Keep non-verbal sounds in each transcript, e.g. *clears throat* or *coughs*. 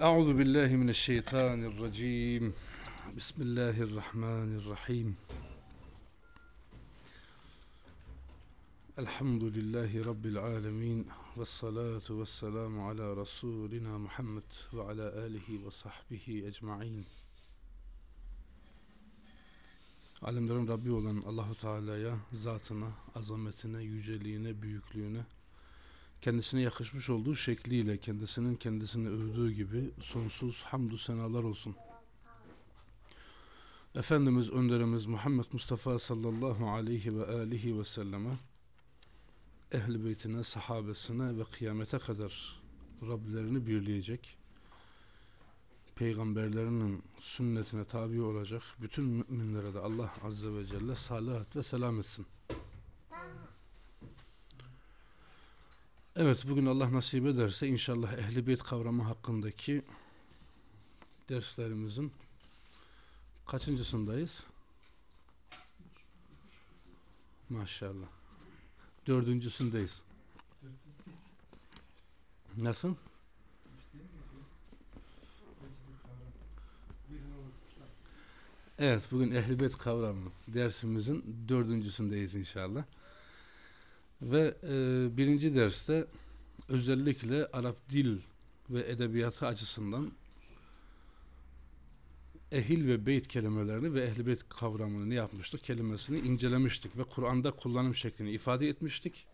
Euzu billahi mineşşeytanirracim. Bismillahirrahmanirrahim. Elhamdülillahi rabbil alamin ve salatu vesselamu ala rasulina Muhammed ve ala alihi ve sahbihi ecmaîn. Alemlerin Rabbi olan Allahu Teala'ya, zatına, azametine, yüceliğine, büyüklüğüne, kendisine yakışmış olduğu şekliyle kendisinin kendisini övdüğü gibi sonsuz hamdü senalar olsun. Efendimiz önderimiz Muhammed Mustafa sallallahu aleyhi ve alihi ve selleme ehli beytine, sahabesine ve kıyamete kadar Rablerini birleyecek peygamberlerinin sünnetine tabi olacak bütün müminlere de Allah azze ve celle salat ve selam etsin. Evet bugün Allah nasip ederse inşallah ehli beyt kavramı hakkındaki derslerimizin kaçıncısındayız? Maşallah. Dördüncüsündeyiz. Nasıl? Evet bugün ehli beyt kavramı dersimizin dördüncüsündeyiz inşallah. Ve e, birinci derste özellikle Arap dil ve edebiyatı açısından ehil ve beyt kelimelerini ve ehli beyt kavramını yapmıştık? Kelimesini incelemiştik ve Kur'an'da kullanım şeklini ifade etmiştik.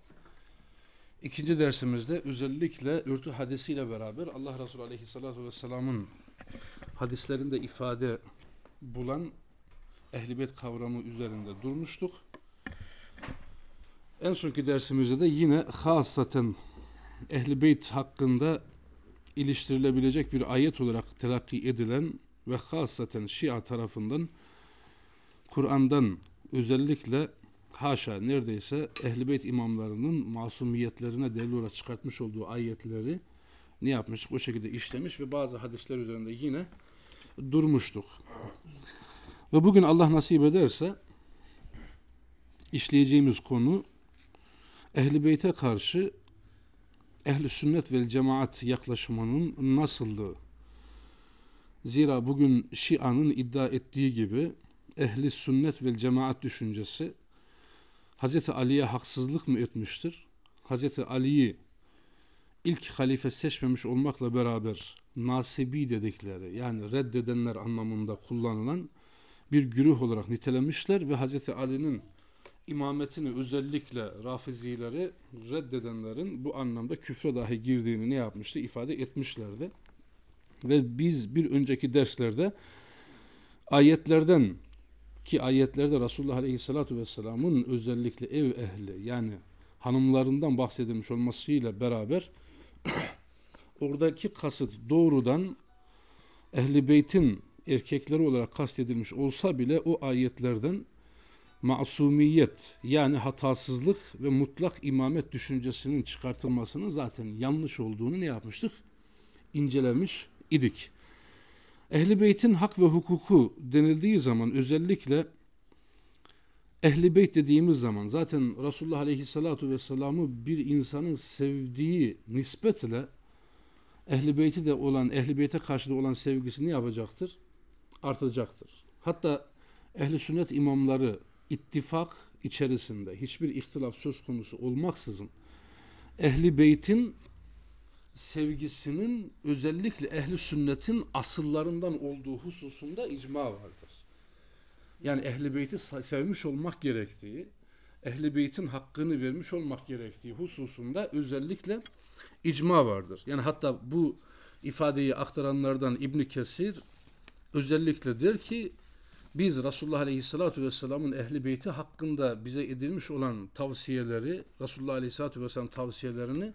İkinci dersimizde özellikle ürtü hadisiyle beraber Allah Resulü Aleyhisselatü Vesselam'ın hadislerinde ifade bulan ehli beyt kavramı üzerinde durmuştuk. En sonki dersimizde de yine hasaten ehli beyt hakkında iliştirilebilecek bir ayet olarak telakki edilen ve hasaten Şia tarafından Kur'an'dan özellikle haşa neredeyse ehli beyt imamlarının masumiyetlerine delil olarak çıkartmış olduğu ayetleri ne yapmıştık? O şekilde işlemiş ve bazı hadisler üzerinde yine durmuştuk. Ve bugün Allah nasip ederse işleyeceğimiz konu Ehli Beyt'e karşı ehli sünnet ve cemaat yaklaşımının nasıllığı. Zira bugün Şia'nın iddia ettiği gibi ehli sünnet ve cemaat düşüncesi Hz. Ali'ye haksızlık mı etmiştir? Hz. Ali'yi ilk halife seçmemiş olmakla beraber nasibi dedikleri yani reddedenler anlamında kullanılan bir güruh olarak nitelemişler ve Hz. Ali'nin imametini özellikle rafizileri reddedenlerin bu anlamda küfre dahi girdiğini ne yapmıştı ifade etmişlerdi. Ve biz bir önceki derslerde ayetlerden ki ayetlerde Resulullah Aleyhisselatü Vesselam'ın özellikle ev ehli yani hanımlarından bahsedilmiş olmasıyla beraber *clears throat* oradaki kasıt doğrudan ehli beytin erkekleri olarak kastedilmiş olsa bile o ayetlerden masumiyet yani hatasızlık ve mutlak imamet düşüncesinin çıkartılmasının zaten yanlış olduğunu ne yapmıştık? İncelemiş idik. Ehli beytin hak ve hukuku denildiği zaman özellikle ehli beyt dediğimiz zaman zaten Resulullah Aleyhisselatü Vesselam'ı bir insanın sevdiği nispetle ehli beyti de olan, ehli beyte karşı da olan sevgisi ne yapacaktır? Artacaktır. Hatta ehli sünnet imamları ittifak içerisinde hiçbir ihtilaf söz konusu olmaksızın ehli beytin sevgisinin özellikle ehli sünnetin asıllarından olduğu hususunda icma vardır. Yani ehli beyti sevmiş olmak gerektiği, ehli beytin hakkını vermiş olmak gerektiği hususunda özellikle icma vardır. Yani hatta bu ifadeyi aktaranlardan İbn Kesir özellikle der ki biz Resulullah Aleyhisselatü Vesselam'ın ehli beyti hakkında bize edilmiş olan tavsiyeleri, Resulullah Aleyhisselatü Vesselam tavsiyelerini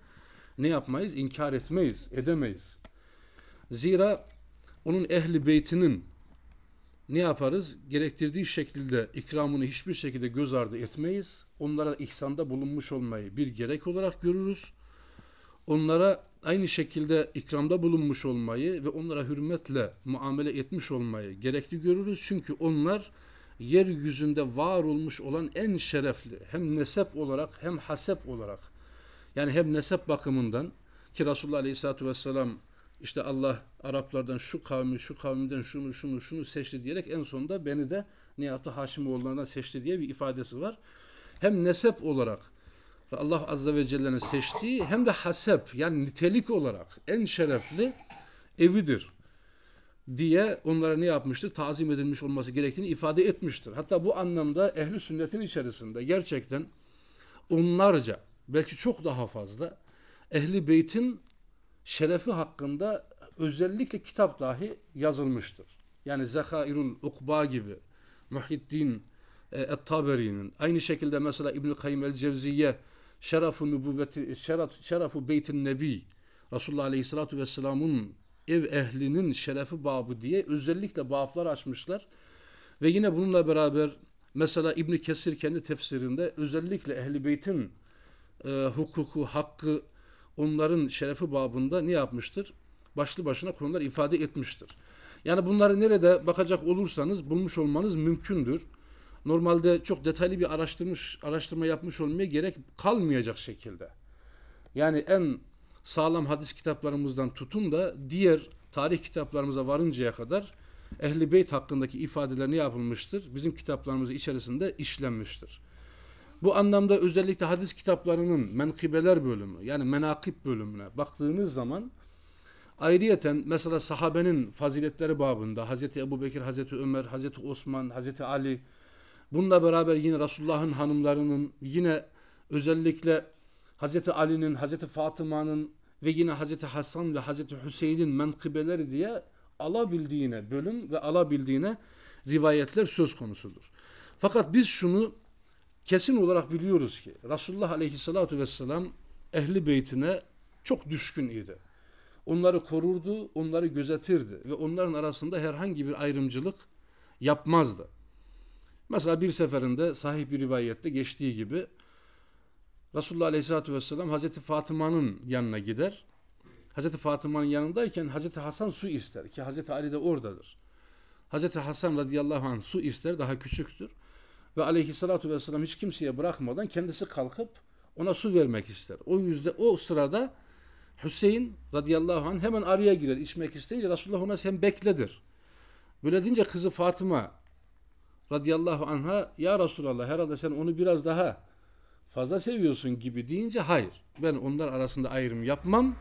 ne yapmayız? İnkar etmeyiz, edemeyiz. Zira onun ehli beytinin ne yaparız? Gerektirdiği şekilde ikramını hiçbir şekilde göz ardı etmeyiz. Onlara ihsanda bulunmuş olmayı bir gerek olarak görürüz. Onlara aynı şekilde ikramda bulunmuş olmayı ve onlara hürmetle muamele etmiş olmayı gerekli görürüz. Çünkü onlar yeryüzünde var olmuş olan en şerefli hem nesep olarak hem hasep olarak yani hem nesep bakımından ki Resulullah Aleyhisselatü Vesselam işte Allah Araplardan şu kavmi, şu kavimden şunu, şunu, şunu seçti diyerek en sonunda beni de ne yaptı Haşimoğullarından seçti diye bir ifadesi var. Hem nesep olarak Allah Azze ve Celle'nin seçtiği hem de hasep yani nitelik olarak en şerefli evidir diye onlara ne yapmıştır? Tazim edilmiş olması gerektiğini ifade etmiştir. Hatta bu anlamda ehli sünnetin içerisinde gerçekten onlarca belki çok daha fazla ehli beytin şerefi hakkında özellikle kitap dahi yazılmıştır. Yani Zekairul Ukba gibi Muhyiddin e, Et-Taberi'nin aynı şekilde mesela İbn Kayyim el-Cevziye Şerafu nübüvveti şeraf, şerafu beytin nebi Resulullah Aleyhissalatu vesselam'ın ev ehlinin şerefi babı diye özellikle bablar açmışlar. Ve yine bununla beraber mesela İbn Kesir kendi tefsirinde özellikle ehli beytin e, hukuku, hakkı, onların şerefi babında ne yapmıştır? Başlı başına konular ifade etmiştir. Yani bunları nerede bakacak olursanız bulmuş olmanız mümkündür. Normalde çok detaylı bir araştırmış, araştırma yapmış olmaya gerek kalmayacak şekilde. Yani en sağlam hadis kitaplarımızdan tutun da diğer tarih kitaplarımıza varıncaya kadar Ehli Beyt hakkındaki ifadeler ne yapılmıştır? Bizim kitaplarımız içerisinde işlenmiştir. Bu anlamda özellikle hadis kitaplarının menkıbeler bölümü yani menakip bölümüne baktığınız zaman ayrıyeten mesela sahabenin faziletleri babında Hazreti Ebu Bekir, Hazreti Ömer, Hazreti Osman, Hazreti Ali bununla beraber yine Resulullah'ın hanımlarının yine özellikle Hazreti Ali'nin, Hazreti Fatıma'nın ve yine Hazreti Hasan ve Hazreti Hüseyin'in menkıbeleri diye alabildiğine bölüm ve alabildiğine rivayetler söz konusudur. Fakat biz şunu kesin olarak biliyoruz ki Resulullah Aleyhisselatü Vesselam ehli beytine çok düşkün idi. Onları korurdu, onları gözetirdi ve onların arasında herhangi bir ayrımcılık yapmazdı. Mesela bir seferinde sahih bir rivayette geçtiği gibi Resulullah Aleyhisselatü Vesselam Hazreti Fatıma'nın yanına gider. Hazreti Fatıma'nın yanındayken Hazreti Hasan su ister ki Hazreti Ali de oradadır. Hazreti Hasan radıyallahu anh su ister daha küçüktür. Ve aleyhissalatu vesselam hiç kimseye bırakmadan kendisi kalkıp ona su vermek ister. O yüzde o sırada Hüseyin radıyallahu anh hemen araya girer içmek isteyince Resulullah ona sen bekledir. Böyle deyince kızı Fatıma radıyallahu anha ya Resulallah herhalde sen onu biraz daha fazla seviyorsun gibi deyince hayır ben onlar arasında ayrım yapmam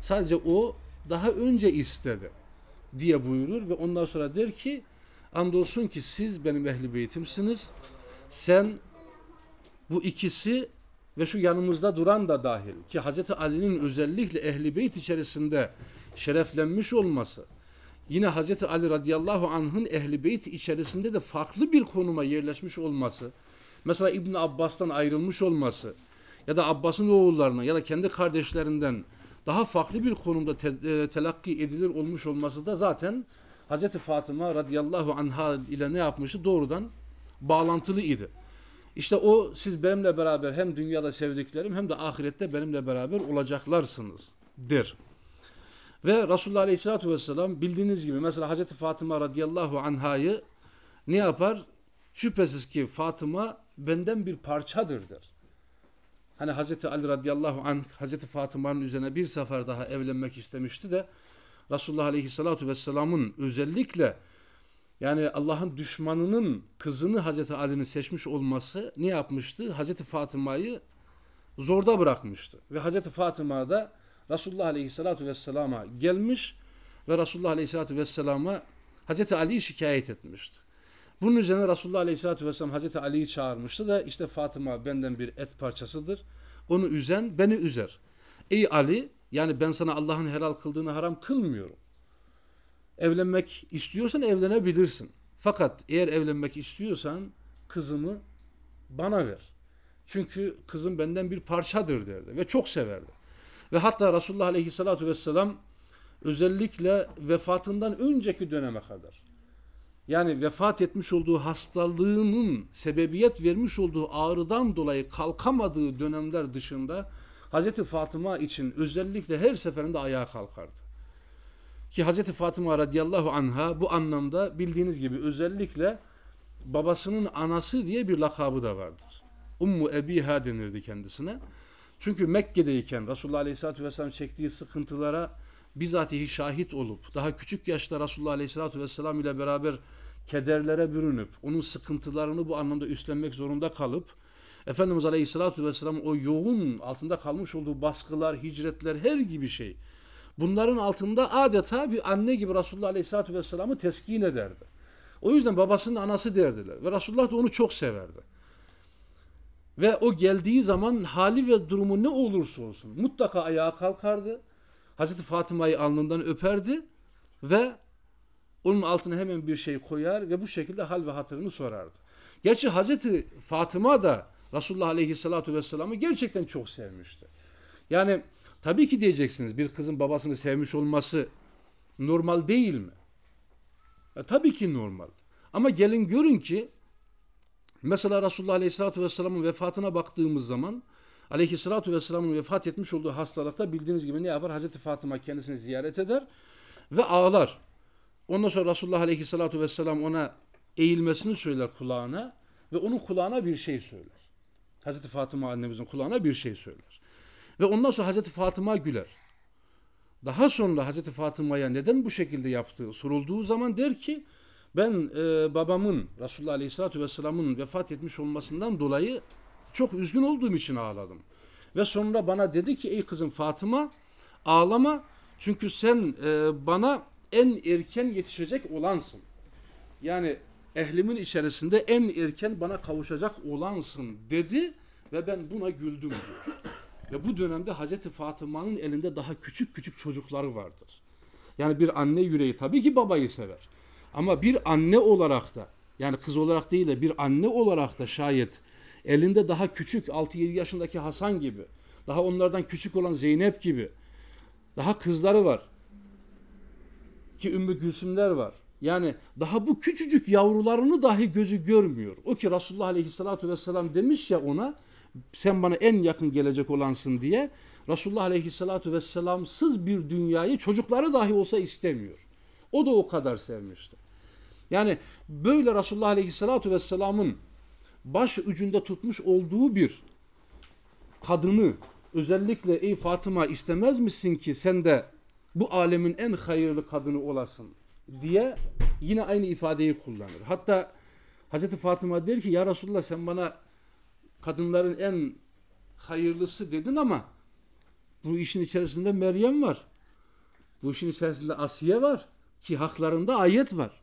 sadece o daha önce istedi diye buyurur ve ondan sonra der ki andolsun ki siz benim ehli beytimsiniz sen bu ikisi ve şu yanımızda duran da dahil ki Hz. Ali'nin özellikle ehli beyt içerisinde şereflenmiş olması yine Hz. Ali radıyallahu anh'ın ehli beyt içerisinde de farklı bir konuma yerleşmiş olması Mesela İbn Abbas'tan ayrılmış olması ya da Abbas'ın oğullarına ya da kendi kardeşlerinden daha farklı bir konumda te, e, telakki edilir olmuş olması da zaten Hz. Fatıma radıyallahu anha ile ne yapmıştı? Doğrudan bağlantılı idi. İşte o siz benimle beraber hem dünyada sevdiklerim hem de ahirette benimle beraber olacaklarsınız der. Ve Resulullah Aleyhisselatü Vesselam bildiğiniz gibi mesela Hz. Fatıma radıyallahu anhayı ne yapar? Şüphesiz ki Fatıma benden bir parçadır der. Hani Hazreti Ali radıyallahu anh Hazreti Fatıma'nın üzerine bir sefer daha evlenmek istemişti de Resulullah aleyhissalatu vesselamın özellikle yani Allah'ın düşmanının kızını Hazreti Ali'nin seçmiş olması ne yapmıştı? Hazreti Fatıma'yı zorda bırakmıştı. Ve Hazreti Fatıma da Resulullah aleyhissalatu vesselama gelmiş ve Resulullah aleyhissalatu vesselama Hazreti Ali'yi şikayet etmişti. Bunun üzerine Resulullah Aleyhisselatü Vesselam Hazreti Ali'yi çağırmıştı da işte Fatıma benden bir et parçasıdır. Onu üzen beni üzer. Ey Ali yani ben sana Allah'ın helal kıldığını haram kılmıyorum. Evlenmek istiyorsan evlenebilirsin. Fakat eğer evlenmek istiyorsan kızımı bana ver. Çünkü kızım benden bir parçadır derdi ve çok severdi. Ve hatta Resulullah Aleyhisselatü Vesselam özellikle vefatından önceki döneme kadar yani vefat etmiş olduğu hastalığının sebebiyet vermiş olduğu ağrıdan dolayı kalkamadığı dönemler dışında Hazreti Fatıma için özellikle her seferinde ayağa kalkardı. Ki Hazreti Fatıma radıyallahu anha bu anlamda bildiğiniz gibi özellikle babasının anası diye bir lakabı da vardır. Ummu Ebiha denirdi kendisine. Çünkü Mekke'deyken Resulullah Aleyhisselatü Vesselam çektiği sıkıntılara bizatihi şahit olup daha küçük yaşta Resulullah Aleyhisselatü Vesselam ile beraber kederlere bürünüp onun sıkıntılarını bu anlamda üstlenmek zorunda kalıp Efendimiz Aleyhisselatü Vesselam o yoğun altında kalmış olduğu baskılar, hicretler her gibi şey bunların altında adeta bir anne gibi Resulullah Aleyhisselatü Vesselam'ı teskin ederdi. O yüzden babasının anası derdiler ve Resulullah da onu çok severdi. Ve o geldiği zaman hali ve durumu ne olursa olsun mutlaka ayağa kalkardı. Hazreti Fatıma'yı alnından öperdi ve onun altına hemen bir şey koyar ve bu şekilde hal ve hatırını sorardı. Gerçi Hazreti Fatıma da Resulullah Aleyhisselatü Vesselam'ı gerçekten çok sevmişti. Yani tabii ki diyeceksiniz bir kızın babasını sevmiş olması normal değil mi? E, tabii ki normal. Ama gelin görün ki mesela Resulullah Aleyhisselatü Vesselam'ın vefatına baktığımız zaman Aleyhisselatü Vesselam'ın vefat etmiş olduğu hastalıkta bildiğiniz gibi ne yapar? Hazreti Fatıma kendisini ziyaret eder ve ağlar. Ondan sonra Resulullah Aleyhisselatü Vesselam ona eğilmesini söyler kulağına ve onun kulağına bir şey söyler. Hazreti Fatıma annemizin kulağına bir şey söyler. Ve ondan sonra Hazreti Fatıma güler. Daha sonra Hazreti Fatıma'ya neden bu şekilde yaptığı sorulduğu zaman der ki ben e, babamın Resulullah Aleyhisselatü Vesselam'ın vefat etmiş olmasından dolayı çok üzgün olduğum için ağladım. Ve sonra bana dedi ki ey kızım Fatıma ağlama çünkü sen e, bana en erken yetişecek olansın. Yani ehlimin içerisinde en erken bana kavuşacak olansın dedi ve ben buna güldüm. Ve bu dönemde Hazreti Fatıma'nın elinde daha küçük küçük çocukları vardır. Yani bir anne yüreği tabii ki babayı sever. Ama bir anne olarak da yani kız olarak değil de bir anne olarak da şayet elinde daha küçük 6-7 yaşındaki Hasan gibi daha onlardan küçük olan Zeynep gibi daha kızları var ki Ümmü Gülsümler var. Yani daha bu küçücük yavrularını dahi gözü görmüyor. O ki Resulullah Aleyhisselatü Vesselam demiş ya ona sen bana en yakın gelecek olansın diye Resulullah Aleyhisselatü Vesselamsız bir dünyayı çocukları dahi olsa istemiyor. O da o kadar sevmişti. Yani böyle Resulullah Aleyhisselatü Vesselam'ın baş ucunda tutmuş olduğu bir kadını özellikle ey Fatıma istemez misin ki sen de bu alemin en hayırlı kadını olasın diye yine aynı ifadeyi kullanır. Hatta Hazreti Fatıma der ki ya Resulullah sen bana kadınların en hayırlısı dedin ama bu işin içerisinde Meryem var. Bu işin içerisinde Asiye var ki haklarında ayet var.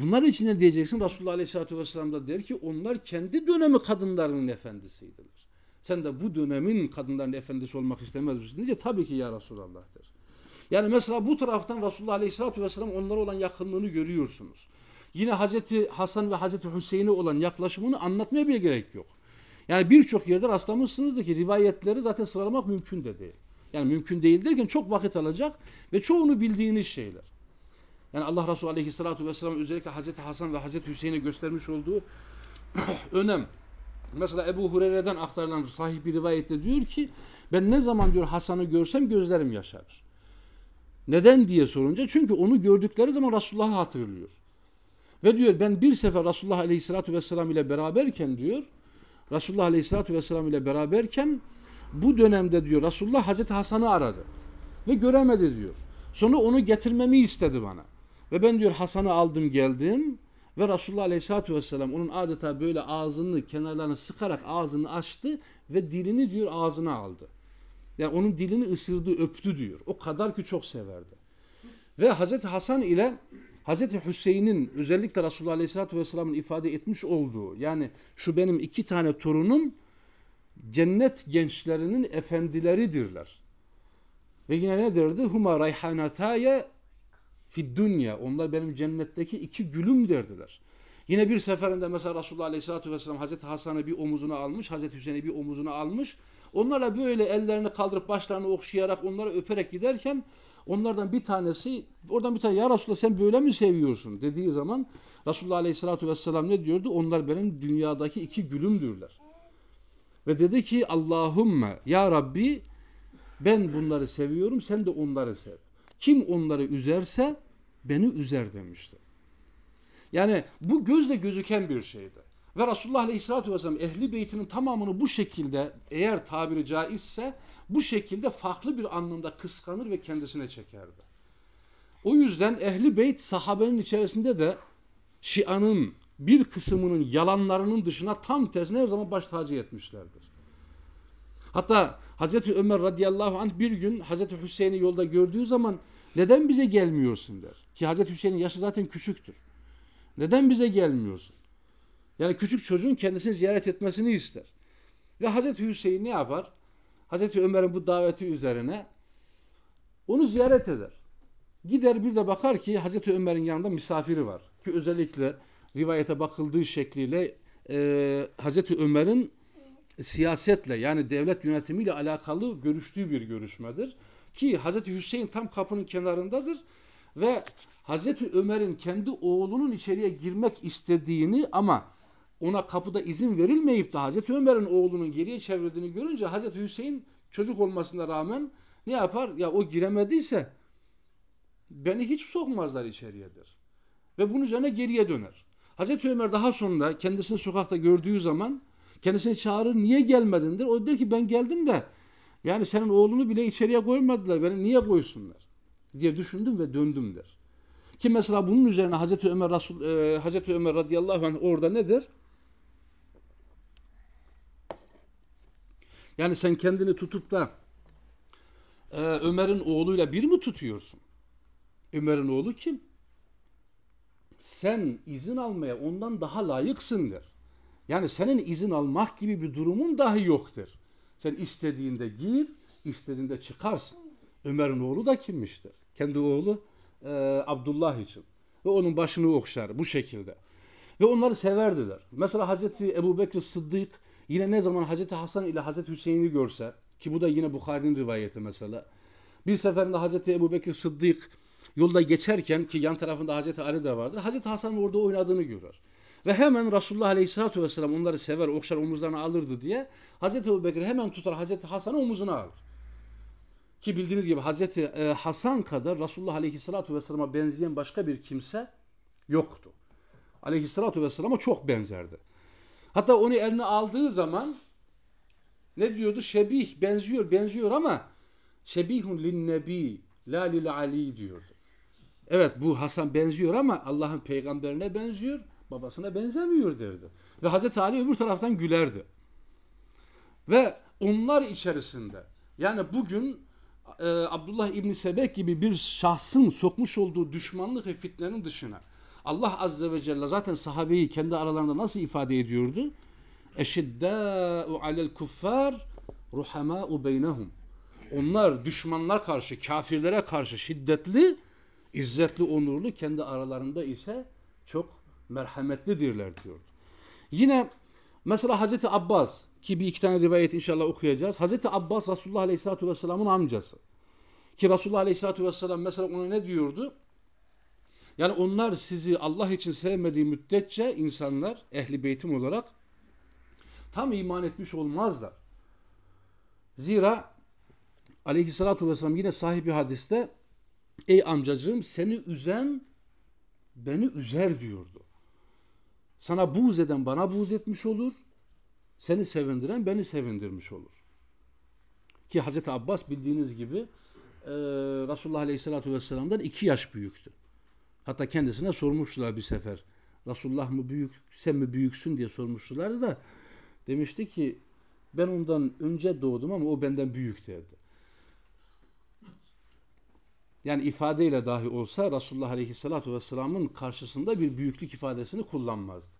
Bunlar için ne diyeceksin? Resulullah Aleyhisselatü Vesselam da der ki onlar kendi dönemi kadınlarının efendisiydiler. Sen de bu dönemin kadınların efendisi olmak istemez misin? Diye tabii ki ya Resulallah der. Yani mesela bu taraftan Resulullah Aleyhisselatü Vesselam onlara olan yakınlığını görüyorsunuz. Yine Hazreti Hasan ve Hazreti Hüseyin'e olan yaklaşımını anlatmaya bile gerek yok. Yani birçok yerde rastlamışsınızdır ki rivayetleri zaten sıralamak mümkün de değil. Yani mümkün değil derken çok vakit alacak ve çoğunu bildiğiniz şeyler. Yani Allah Resulü Aleyhisselatü Vesselam özellikle Hazreti Hasan ve Hazreti Hüseyin'e göstermiş olduğu *clears throat* önem. Mesela Ebu Hureyre'den aktarılan sahih bir rivayette diyor ki ben ne zaman diyor Hasan'ı görsem gözlerim yaşarır. Neden diye sorunca çünkü onu gördükleri zaman Resulullah'ı hatırlıyor. Ve diyor ben bir sefer Resulullah Aleyhisselatü Vesselam ile beraberken diyor Resulullah Aleyhisselatü Vesselam ile beraberken bu dönemde diyor Resulullah Hazreti Hasan'ı aradı ve göremedi diyor. Sonra onu getirmemi istedi bana. Ve ben diyor Hasan'ı aldım geldim ve Resulullah Aleyhisselatü Vesselam onun adeta böyle ağzını kenarlarını sıkarak ağzını açtı ve dilini diyor ağzına aldı. Yani onun dilini ısırdı öptü diyor. O kadar ki çok severdi. Ve Hazreti Hasan ile Hazreti Hüseyin'in özellikle Resulullah Aleyhisselatü Vesselam'ın ifade etmiş olduğu yani şu benim iki tane torunum cennet gençlerinin efendileridirler. Ve yine ne derdi? Huma rayhanataye dünya. Onlar benim cennetteki iki gülüm derdiler. Yine bir seferinde mesela Resulullah Aleyhisselatü Vesselam Hazreti Hasan'ı bir omuzuna almış, Hazreti Hüseyin'i bir omuzuna almış. Onlarla böyle ellerini kaldırıp başlarını okşayarak onları öperek giderken onlardan bir tanesi oradan bir tane ya Resulullah sen böyle mi seviyorsun dediği zaman Resulullah Aleyhisselatü Vesselam ne diyordu? Onlar benim dünyadaki iki gülümdürler. Ve dedi ki Allahümme ya Rabbi ben bunları seviyorum sen de onları sev. Kim onları üzerse beni üzer demişti. Yani bu gözle gözüken bir şeydi. Ve Resulullah Aleyhisselatü Vesselam ehli beytinin tamamını bu şekilde eğer tabiri caizse bu şekilde farklı bir anlamda kıskanır ve kendisine çekerdi. O yüzden ehli beyt sahabenin içerisinde de Şia'nın bir kısmının yalanlarının dışına tam tersine her zaman baş tacı etmişlerdir. Hatta Hazreti Ömer radıyallahu anh bir gün Hazreti Hüseyin'i yolda gördüğü zaman neden bize gelmiyorsun der. Ki Hazreti Hüseyin'in yaşı zaten küçüktür. Neden bize gelmiyorsun? Yani küçük çocuğun kendisini ziyaret etmesini ister. Ve Hazreti Hüseyin ne yapar? Hazreti Ömer'in bu daveti üzerine onu ziyaret eder. Gider bir de bakar ki Hazreti Ömer'in yanında misafiri var. Ki özellikle rivayete bakıldığı şekliyle e, Hazreti Ömer'in siyasetle yani devlet yönetimiyle alakalı görüştüğü bir görüşmedir. Ki Hazreti Hüseyin tam kapının kenarındadır ve Hazreti Ömer'in kendi oğlunun içeriye girmek istediğini ama ona kapıda izin verilmeyip de Hazreti Ömer'in oğlunun geriye çevrildiğini görünce Hazreti Hüseyin çocuk olmasına rağmen ne yapar? Ya o giremediyse beni hiç sokmazlar içeriyedir. Ve bunun üzerine geriye döner. Hazreti Ömer daha sonra kendisini sokakta gördüğü zaman kendisini çağırır niye gelmedin der. O der ki ben geldim de yani senin oğlunu bile içeriye koymadılar. Beni niye koysunlar? diye düşündüm ve döndüm der. Ki mesela bunun üzerine Hazreti Ömer Resul e, Hazreti Ömer radıyallahu anh orada nedir? Yani sen kendini tutup da e, Ömer'in oğluyla bir mi tutuyorsun? Ömer'in oğlu kim? Sen izin almaya ondan daha layıksındır. Yani senin izin almak gibi bir durumun dahi yoktur. Sen istediğinde gir, istediğinde çıkarsın. Ömer'in oğlu da kimmiştir? Kendi oğlu e, Abdullah için. Ve onun başını okşar bu şekilde. Ve onları severdiler. Mesela Hazreti Ebu Bekir Sıddık yine ne zaman Hazreti Hasan ile Hazreti Hüseyin'i görse ki bu da yine Bukhari'nin rivayeti mesela. Bir seferinde Hazreti Ebu Bekir Sıddık yolda geçerken ki yan tarafında Hazreti Ali de vardır. Hazreti Hasan'ın orada oynadığını görür. Ve hemen Resulullah Aleyhisselatü Vesselam onları sever, okşar omuzlarına alırdı diye Hazreti Ebu Bekir hemen tutar Hazreti Hasan'ı omuzuna alır. Ki bildiğiniz gibi Hazreti e, Hasan kadar Resulullah Aleyhisselatü Vesselam'a benzeyen başka bir kimse yoktu. Aleyhisselatü Vesselam'a çok benzerdi. Hatta onu eline aldığı zaman ne diyordu? Şebih benziyor benziyor ama şebihun lin nebi la lil ali diyordu. Evet bu Hasan benziyor ama Allah'ın peygamberine benziyor, babasına benzemiyor derdi. Ve Hazreti Ali öbür taraftan gülerdi. Ve onlar içerisinde yani bugün e, Abdullah İbni Sebek gibi bir şahsın sokmuş olduğu düşmanlık ve fitnenin dışına Allah Azze ve Celle zaten sahabeyi kendi aralarında nasıl ifade ediyordu? Eşiddâ'u alel kuffar ruhamâ'u beynehum. Onlar düşmanlar karşı, kafirlere karşı şiddetli, izzetli, onurlu, kendi aralarında ise çok merhametlidirler diyordu. Yine mesela Hazreti Abbas ki bir iki tane rivayet inşallah okuyacağız. Hazreti Abbas Resulullah Aleyhisselatü Vesselam'ın amcası. Ki Resulullah Aleyhisselatü Vesselam mesela ona ne diyordu? Yani onlar sizi Allah için sevmediği müddetçe insanlar ehli beytim olarak tam iman etmiş olmazlar. Zira Aleyhisselatü Vesselam yine sahibi hadiste ey amcacığım seni üzen beni üzer diyordu. Sana buğz eden bana buğz etmiş olur. Seni sevindiren beni sevindirmiş olur. Ki Hazreti Abbas bildiğiniz gibi e, Resulullah Aleyhisselatü Vesselam'dan iki yaş büyüktü. Hatta kendisine sormuşlar bir sefer. Resulullah mı büyük, sen mi büyüksün diye sormuşlardı da demişti ki ben ondan önce doğdum ama o benden büyük derdi. Yani ifadeyle dahi olsa Resulullah Aleyhisselatü Vesselam'ın karşısında bir büyüklük ifadesini kullanmazdı.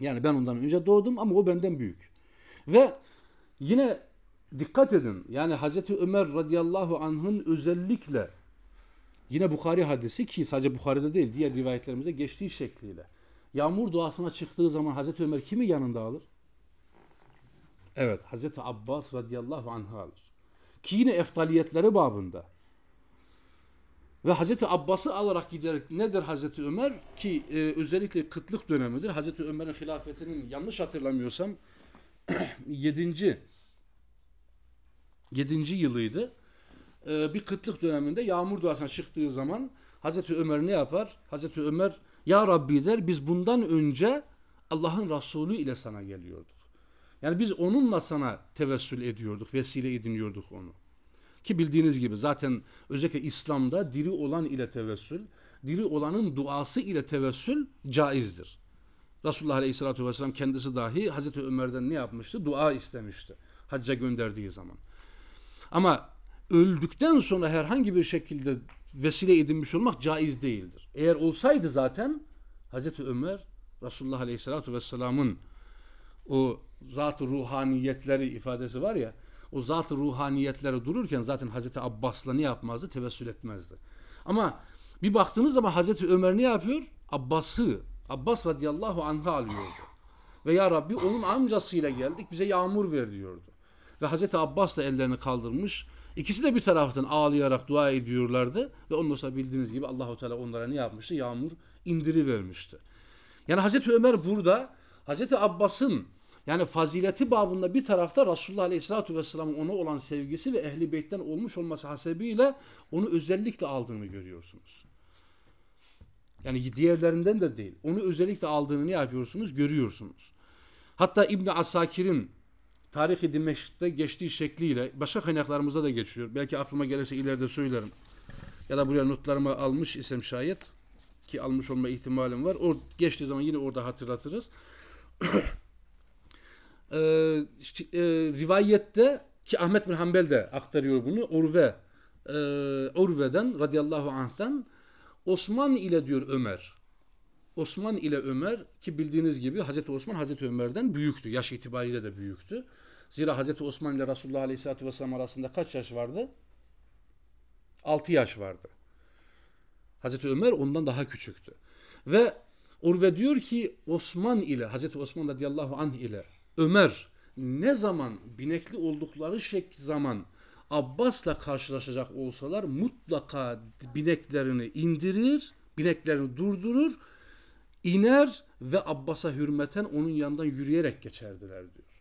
Yani ben ondan önce doğdum ama o benden büyük. Ve yine dikkat edin yani Hazreti Ömer radıyallahu anh'ın özellikle yine Bukhari hadisi ki sadece Bukhari'de değil diğer rivayetlerimizde geçtiği şekliyle yağmur duasına çıktığı zaman Hazreti Ömer kimi yanında alır? Evet Hazreti Abbas radıyallahu anh'ı alır. Ki yine eftaliyetleri babında. Ve Hazreti Abbas'ı alarak giderek nedir Hazreti Ömer? Ki e, özellikle kıtlık dönemidir. Hazreti Ömer'in hilafetinin yanlış hatırlamıyorsam *clears throat* 7. 7. yılıydı. E, bir kıtlık döneminde yağmur duasına çıktığı zaman Hazreti Ömer ne yapar? Hazreti Ömer ya Rabbi der biz bundan önce Allah'ın Resulü ile sana geliyorduk. Yani biz onunla sana tevessül ediyorduk, vesile ediniyorduk onu. Ki bildiğiniz gibi zaten özellikle İslam'da diri olan ile tevessül, diri olanın duası ile tevessül caizdir. Resulullah Aleyhisselatü Vesselam kendisi dahi Hazreti Ömer'den ne yapmıştı? Dua istemişti. Hacca gönderdiği zaman. Ama öldükten sonra herhangi bir şekilde vesile edinmiş olmak caiz değildir. Eğer olsaydı zaten Hazreti Ömer Resulullah Aleyhisselatü Vesselam'ın o zat-ı ruhaniyetleri ifadesi var ya o zat-ı ruhaniyetleri dururken zaten Hazreti Abbas'la ne yapmazdı? Tevessül etmezdi. Ama bir baktığınız zaman Hazreti Ömer ne yapıyor? Abbas'ı, Abbas radıyallahu anh'ı alıyordu. Ve ya Rabbi onun amcasıyla geldik bize yağmur ver diyordu. Ve Hazreti Abbas da ellerini kaldırmış. İkisi de bir taraftan ağlayarak dua ediyorlardı. Ve ondan sonra bildiğiniz gibi Allahu Teala onlara ne yapmıştı? Yağmur indiri vermişti. Yani Hazreti Ömer burada Hazreti Abbas'ın yani fazileti babında bir tarafta Resulullah Aleyhisselatü Vesselam'ın ona olan sevgisi ve ehli beytten olmuş olması hasebiyle onu özellikle aldığını görüyorsunuz. Yani diğerlerinden de değil. Onu özellikle aldığını ne yapıyorsunuz? Görüyorsunuz. Hatta İbn Asakir'in Tarih-i Dimeşk'te geçtiği şekliyle başka kaynaklarımızda da geçiyor. Belki aklıma gelirse ileride söylerim. Ya da buraya notlarımı almış isem şayet ki almış olma ihtimalim var. O geçtiği zaman yine orada hatırlatırız. *clears throat* ee, e, rivayette ki Ahmet bin Hanbel de aktarıyor bunu. Urve e, Urve'den radıyallahu anh'tan Osman ile diyor Ömer. Osman ile Ömer ki bildiğiniz gibi Hazreti Osman Hazreti Ömer'den büyüktü. Yaş itibariyle de büyüktü. Zira Hazreti Osman ile Resulullah Aleyhisselatü Vesselam arasında kaç yaş vardı? 6 yaş vardı. Hazreti Ömer ondan daha küçüktü. Ve Urve diyor ki Osman ile Hazreti Osman radıyallahu anh ile Ömer ne zaman binekli oldukları şek zaman Abbas'la karşılaşacak olsalar mutlaka bineklerini indirir, bineklerini durdurur, iner ve Abbas'a hürmeten onun yanından yürüyerek geçerdiler diyor.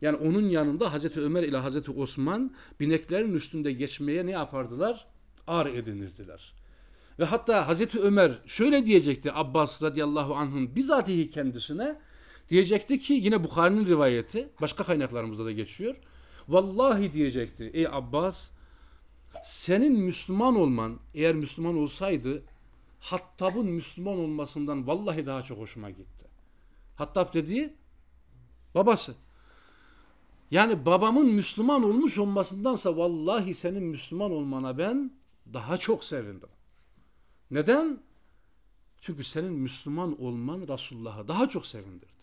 Yani onun yanında Hazreti Ömer ile Hazreti Osman bineklerin üstünde geçmeye ne yapardılar? Ar edinirdiler. Ve hatta Hazreti Ömer şöyle diyecekti Abbas radıyallahu anh'ın bizatihi kendisine diyecekti ki yine Bukhari'nin rivayeti başka kaynaklarımızda da geçiyor. Vallahi diyecekti ey Abbas senin Müslüman olman eğer Müslüman olsaydı Hattab'ın Müslüman olmasından vallahi daha çok hoşuma gitti. Hattab dediği babası. Yani babamın Müslüman olmuş olmasındansa vallahi senin Müslüman olmana ben daha çok sevindim. Neden? Çünkü senin Müslüman olman Resulullah'a daha çok sevindirdi.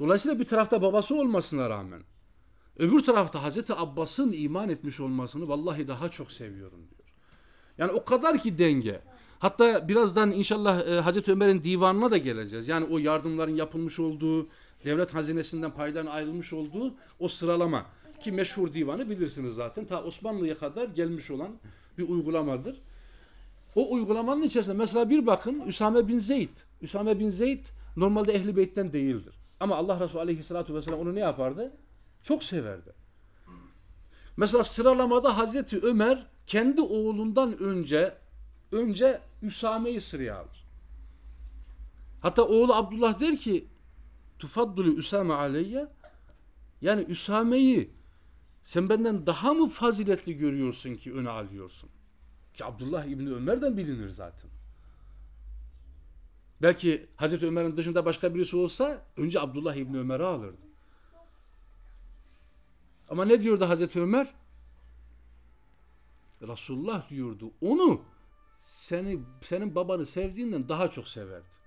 Dolayısıyla bir tarafta babası olmasına rağmen öbür tarafta Hazreti Abbas'ın iman etmiş olmasını vallahi daha çok seviyorum diyor. Yani o kadar ki denge. Hatta birazdan inşallah e, Hazreti Ömer'in divanına da geleceğiz. Yani o yardımların yapılmış olduğu, devlet hazinesinden paydan ayrılmış olduğu o sıralama. Ki meşhur divanı bilirsiniz zaten. Ta Osmanlı'ya kadar gelmiş olan bir uygulamadır. O uygulamanın içerisinde mesela bir bakın Üsame bin Zeyd. Üsame bin Zeyd normalde ehli beytten değildir. Ama Allah Resulü aleyhissalatü vesselam onu ne yapardı? Çok severdi. Mesela sıralamada Hazreti Ömer kendi oğlundan önce önce Üsame'yi sıraya alır. Hatta oğlu Abdullah der ki tufaddulu Üsame aleyye yani Üsame'yi sen benden daha mı faziletli görüyorsun ki öne alıyorsun? Ki Abdullah İbni Ömer'den bilinir zaten. Belki Hazreti Ömer'in dışında başka birisi olsa önce Abdullah İbni Ömer'i alırdı. Ama ne diyordu Hazreti Ömer? Resulullah diyordu. Onu seni senin babanı sevdiğinden daha çok severdi.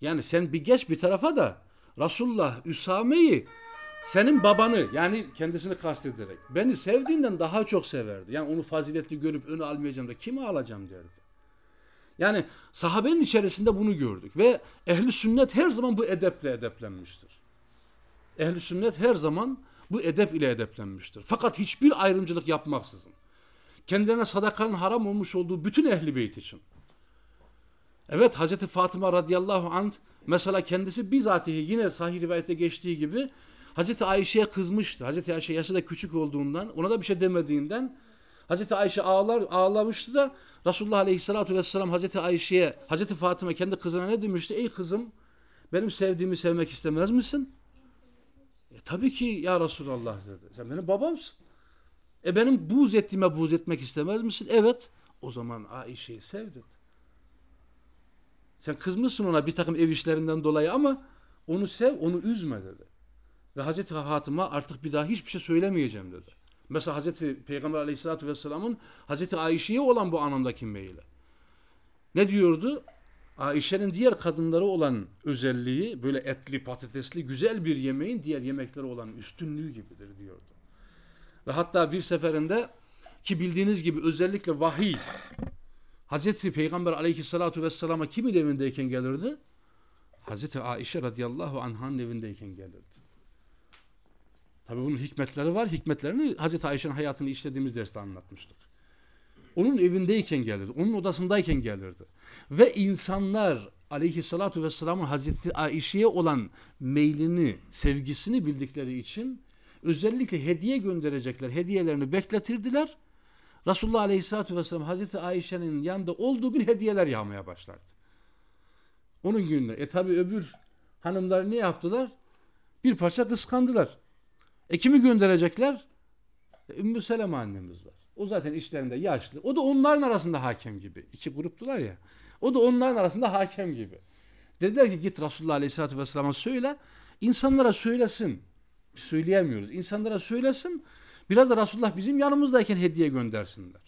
Yani sen bir geç bir tarafa da Resulullah Üsame'yi senin babanı yani kendisini kastederek beni sevdiğinden daha çok severdi. Yani onu faziletli görüp önü almayacağım da kimi alacağım derdi. Yani sahabenin içerisinde bunu gördük ve ehli sünnet her zaman bu edeple edeplenmiştir. Ehli sünnet her zaman bu edep ile edeplenmiştir. Fakat hiçbir ayrımcılık yapmaksızın. Kendilerine sadakanın haram olmuş olduğu bütün ehli beyt için. Evet Hazreti Fatıma radıyallahu anh mesela kendisi bizatihi yine sahih rivayette geçtiği gibi Hazreti Ayşe'ye kızmıştı. Hazreti Ayşe yaşı da küçük olduğundan ona da bir şey demediğinden Hazreti Ayşe ağlar, ağlamıştı da Resulullah Aleyhisselatü Vesselam Hazreti Ayşe'ye, Hazreti Fatıma kendi kızına ne demişti? Ey kızım benim sevdiğimi sevmek istemez misin? E, tabii ki ya Resulallah dedi. Sen benim babamsın. E benim buğz ettiğime buğz etmek istemez misin? Evet. O zaman Ayşe'yi sev dedi. Sen kızmışsın ona bir takım ev işlerinden dolayı ama onu sev, onu üzme dedi. Ve Hazreti Fatıma artık bir daha hiçbir şey söylemeyeceğim dedi. Mesela Hazreti Peygamber Aleyhisselatü Vesselam'ın Hazreti Ayşe'ye olan bu anlamdaki meyli. Ne diyordu? Ayşe'nin diğer kadınları olan özelliği böyle etli, patatesli, güzel bir yemeğin diğer yemeklere olan üstünlüğü gibidir diyordu. Ve hatta bir seferinde ki bildiğiniz gibi özellikle vahiy Hazreti Peygamber Aleyhisselatü Vesselam'a kimin evindeyken gelirdi? Hazreti Ayşe radıyallahu anh'ın evindeyken gelirdi. Tabi bunun hikmetleri var. Hikmetlerini Hazreti Ayşe'nin hayatını işlediğimiz derste anlatmıştık. Onun evindeyken gelirdi. Onun odasındayken gelirdi. Ve insanlar aleyhissalatu vesselamın Hazreti Ayşe'ye olan meylini, sevgisini bildikleri için özellikle hediye gönderecekler. Hediyelerini bekletirdiler. Resulullah aleyhissalatu vesselam Hazreti Ayşe'nin yanında olduğu gün hediyeler yağmaya başlardı. Onun gününe. E tabi öbür hanımlar ne yaptılar? Bir parça kıskandılar. E kimi gönderecekler? E, Ümmü Seleme annemiz var. O zaten işlerinde yaşlı. O da onların arasında hakem gibi. İki gruptular ya. O da onların arasında hakem gibi. Dediler ki git Resulullah Aleyhisselatü Vesselam'a söyle. İnsanlara söylesin. Söyleyemiyoruz. İnsanlara söylesin. Biraz da Resulullah bizim yanımızdayken hediye göndersinler.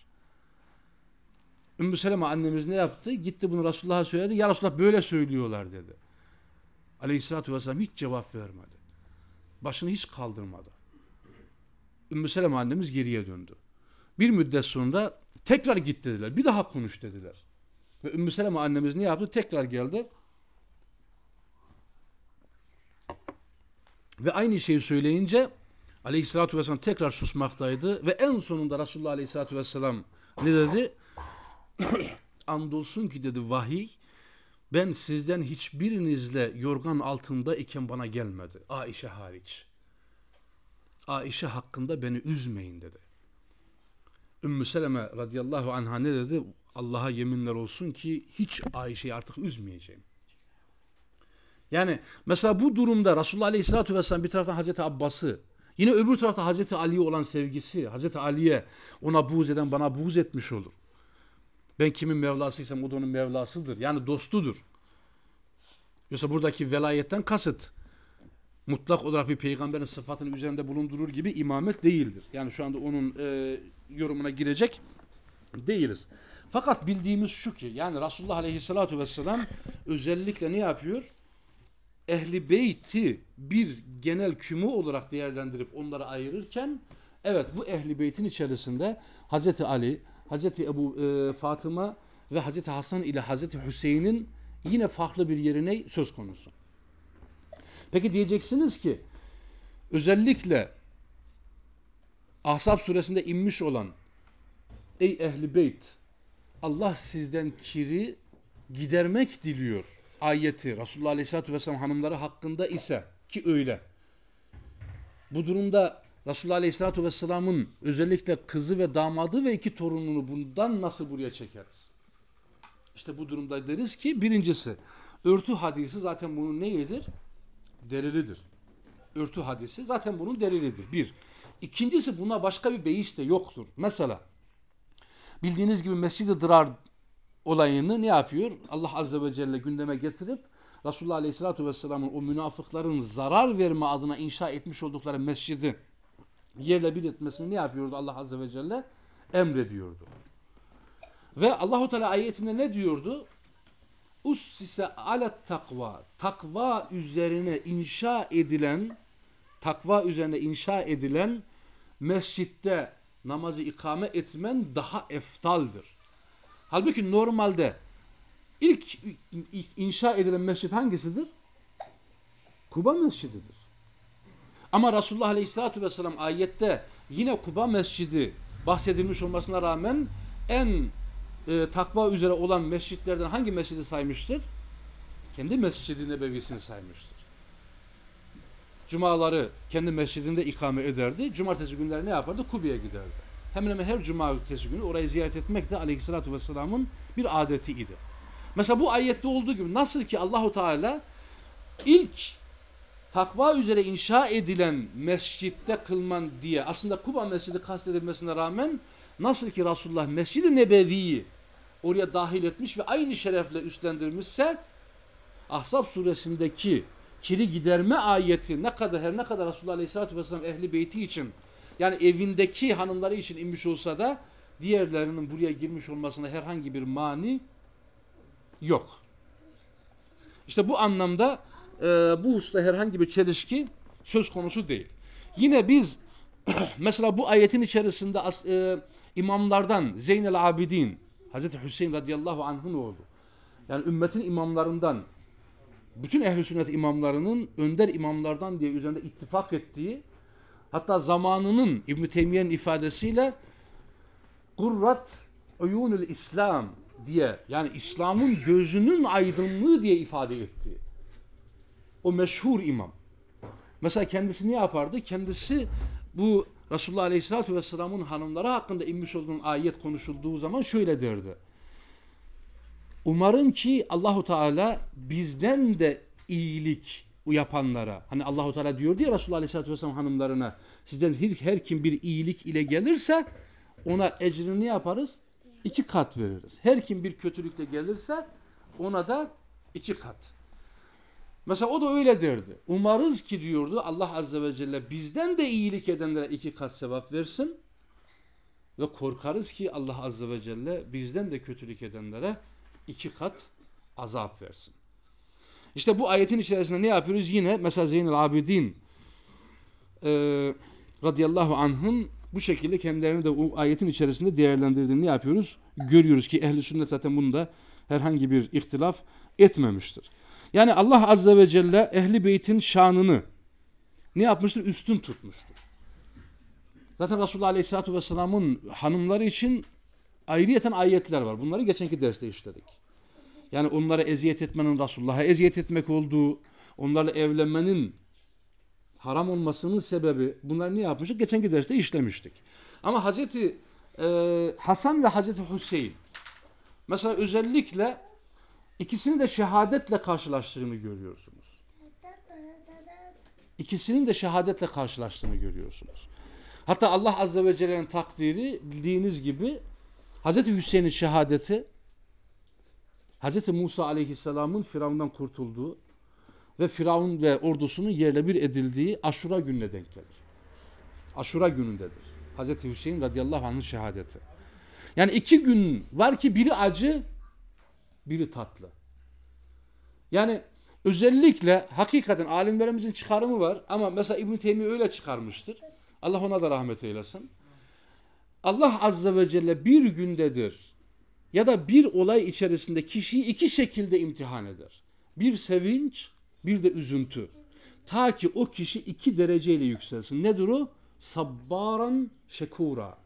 Ümmü Seleme annemiz ne yaptı? Gitti bunu Resulullah'a söyledi. Ya Resulullah böyle söylüyorlar dedi. Aleyhisselatü Vesselam hiç cevap vermedi. Başını hiç kaldırmadı. Ümmü Seleme annemiz geriye döndü. Bir müddet sonra tekrar git dediler. Bir daha konuş dediler. Ve Ümmü Seleme annemiz ne yaptı? Tekrar geldi. Ve aynı şeyi söyleyince Aleyhisselatü Vesselam tekrar susmaktaydı. Ve en sonunda Resulullah Aleyhisselatü Vesselam ne dedi? *clears throat* Andolsun ki dedi vahiy ben sizden hiçbirinizle yorgan altında iken bana gelmedi. Aişe hariç. Aişe hakkında beni üzmeyin dedi. Ümmü Seleme radıyallahu anha ne dedi? Allah'a yeminler olsun ki hiç Ayşe'yi artık üzmeyeceğim. Yani mesela bu durumda Resulullah Aleyhisselatü Vesselam bir taraftan Hazreti Abbas'ı yine öbür tarafta Hazreti Ali'ye olan sevgisi Hazreti Ali'ye ona buğz eden bana buğz etmiş olur. Ben kimin Mevlasıysam o da onun Mevlasıdır. Yani dostudur. Yoksa buradaki velayetten kasıt mutlak olarak bir peygamberin sıfatını üzerinde bulundurur gibi imamet değildir. Yani şu anda onun e, yorumuna girecek değiliz. Fakat bildiğimiz şu ki yani Resulullah Aleyhisselatü Vesselam özellikle ne yapıyor? Ehli beyti bir genel kümü olarak değerlendirip onları ayırırken evet bu ehli beytin içerisinde Hazreti Ali, Hazreti Ebu e, Fatıma ve Hazreti Hasan ile Hazreti Hüseyin'in yine farklı bir yerine söz konusu. Peki diyeceksiniz ki özellikle Ahzab suresinde inmiş olan ey ehli beyt Allah sizden kiri gidermek diliyor ayeti Resulullah Aleyhisselatü Vesselam hanımları hakkında ise ki öyle. Bu durumda Resulullah Aleyhisselatü Vesselam'ın özellikle kızı ve damadı ve iki torununu bundan nasıl buraya çekeriz? İşte bu durumda deriz ki birincisi örtü hadisi zaten bunun neyidir? Delilidir. Örtü hadisi zaten bunun delilidir. Bir. İkincisi buna başka bir beis de yoktur. Mesela bildiğiniz gibi Mescid-i Dırar olayını ne yapıyor? Allah Azze ve Celle gündeme getirip Resulullah Aleyhisselatü Vesselam'ın o münafıkların zarar verme adına inşa etmiş oldukları mescidi yerle bir etmesini ne yapıyordu Allah Azze ve Celle? Emrediyordu. Ve Allahu Teala ayetinde ne diyordu? Ussise alet takva. Takva üzerine inşa edilen takva üzerine inşa edilen mescitte namazı ikame etmen daha eftaldir. Halbuki normalde ilk, ilk inşa edilen mescit hangisidir? Kuba mescididir. Ama Resulullah Aleyhisselatü Vesselam ayette yine Kuba mescidi bahsedilmiş olmasına rağmen en e, takva üzere olan mescitlerden hangi mescidi saymıştır? Kendi mescidi nebevisini saymıştır. Cumaları kendi mescidinde ikame ederdi. Cumartesi günleri ne yapardı? Kubi'ye giderdi. hemen hemen her cuma ötesi günü orayı ziyaret etmek de aleyhissalatü vesselamın bir adetiydi. Mesela bu ayette olduğu gibi nasıl ki Allahu Teala ilk takva üzere inşa edilen mescitte kılman diye aslında Kuba Mescidi kastedilmesine rağmen nasıl ki Resulullah Mescid-i Nebevi'yi oraya dahil etmiş ve aynı şerefle üstlendirmişse Ahzab suresindeki kiri giderme ayeti ne kadar her ne kadar Resulullah Aleyhisselatü Vesselam ehli beyti için yani evindeki hanımları için inmiş olsa da diğerlerinin buraya girmiş olmasına herhangi bir mani yok. İşte bu anlamda e, bu hususta herhangi bir çelişki söz konusu değil. Yine biz *clears throat* mesela bu ayetin içerisinde e, imamlardan Zeynel Abidin Hazreti Hüseyin radıyallahu anh'ın oğlu yani ümmetin imamlarından bütün ehl sünnet imamlarının önder imamlardan diye üzerinde ittifak ettiği hatta zamanının İbn Teymiye'nin ifadesiyle Kurrat uyunul İslam diye yani İslam'ın gözünün aydınlığı diye ifade ettiği o meşhur imam. Mesela kendisi ne yapardı? Kendisi bu Resulullah Aleyhisselatü Vesselam'ın hanımları hakkında inmiş olduğun ayet konuşulduğu zaman şöyle derdi. Umarım ki Allahu Teala bizden de iyilik yapanlara hani Allahu Teala diyor diye Resulullah Aleyhisselatü Vesselam hanımlarına sizden her, her kim bir iyilik ile gelirse ona ecrini yaparız? iki kat veririz. Her kim bir kötülükle gelirse ona da iki kat. Mesela o da öyle derdi. Umarız ki diyordu Allah Azze ve Celle bizden de iyilik edenlere iki kat sevap versin. Ve korkarız ki Allah Azze ve Celle bizden de kötülük edenlere iki kat azap versin. İşte bu ayetin içerisinde ne yapıyoruz? Yine mesela Zeynel Abidin e, radıyallahu anh'ın bu şekilde kendilerini de o ayetin içerisinde değerlendirdiğini yapıyoruz? Görüyoruz ki ehli sünnet zaten bunda herhangi bir ihtilaf etmemiştir. Yani Allah azze ve celle ehli beytin şanını ne yapmıştır? Üstün tutmuştur. Zaten Resulullah aleyhissalatü vesselamın hanımları için ayrıyeten ayetler var. Bunları geçenki derste işledik. Yani onlara eziyet etmenin Resulullah'a eziyet etmek olduğu, onlarla evlenmenin haram olmasının sebebi bunları ne yapmıştık? Geçenki derste işlemiştik. Ama Hazreti e, Hasan ve Hazreti Hüseyin mesela özellikle ikisini de şehadetle karşılaştığını görüyorsunuz. İkisinin de şehadetle karşılaştığını görüyorsunuz. Hatta Allah Azze ve Celle'nin takdiri bildiğiniz gibi Hazreti Hüseyin'in şehadeti Hazreti Musa Aleyhisselam'ın Firavundan kurtulduğu ve Firavun ve ordusunun yerle bir edildiği Aşura gününe denk gelir. Aşura günündedir. Hazreti Hüseyin radıyallahu anh'ın şehadeti. Yani iki gün var ki biri acı, biri tatlı. Yani özellikle hakikaten alimlerimizin çıkarımı var ama mesela İbn Teymiye öyle çıkarmıştır. Allah ona da rahmet eylesin. Allah azze ve celle bir gündedir ya da bir olay içerisinde kişiyi iki şekilde imtihan eder. Bir sevinç, bir de üzüntü. Ta ki o kişi iki dereceyle yükselsin. Nedir o? Sabbaran şekura.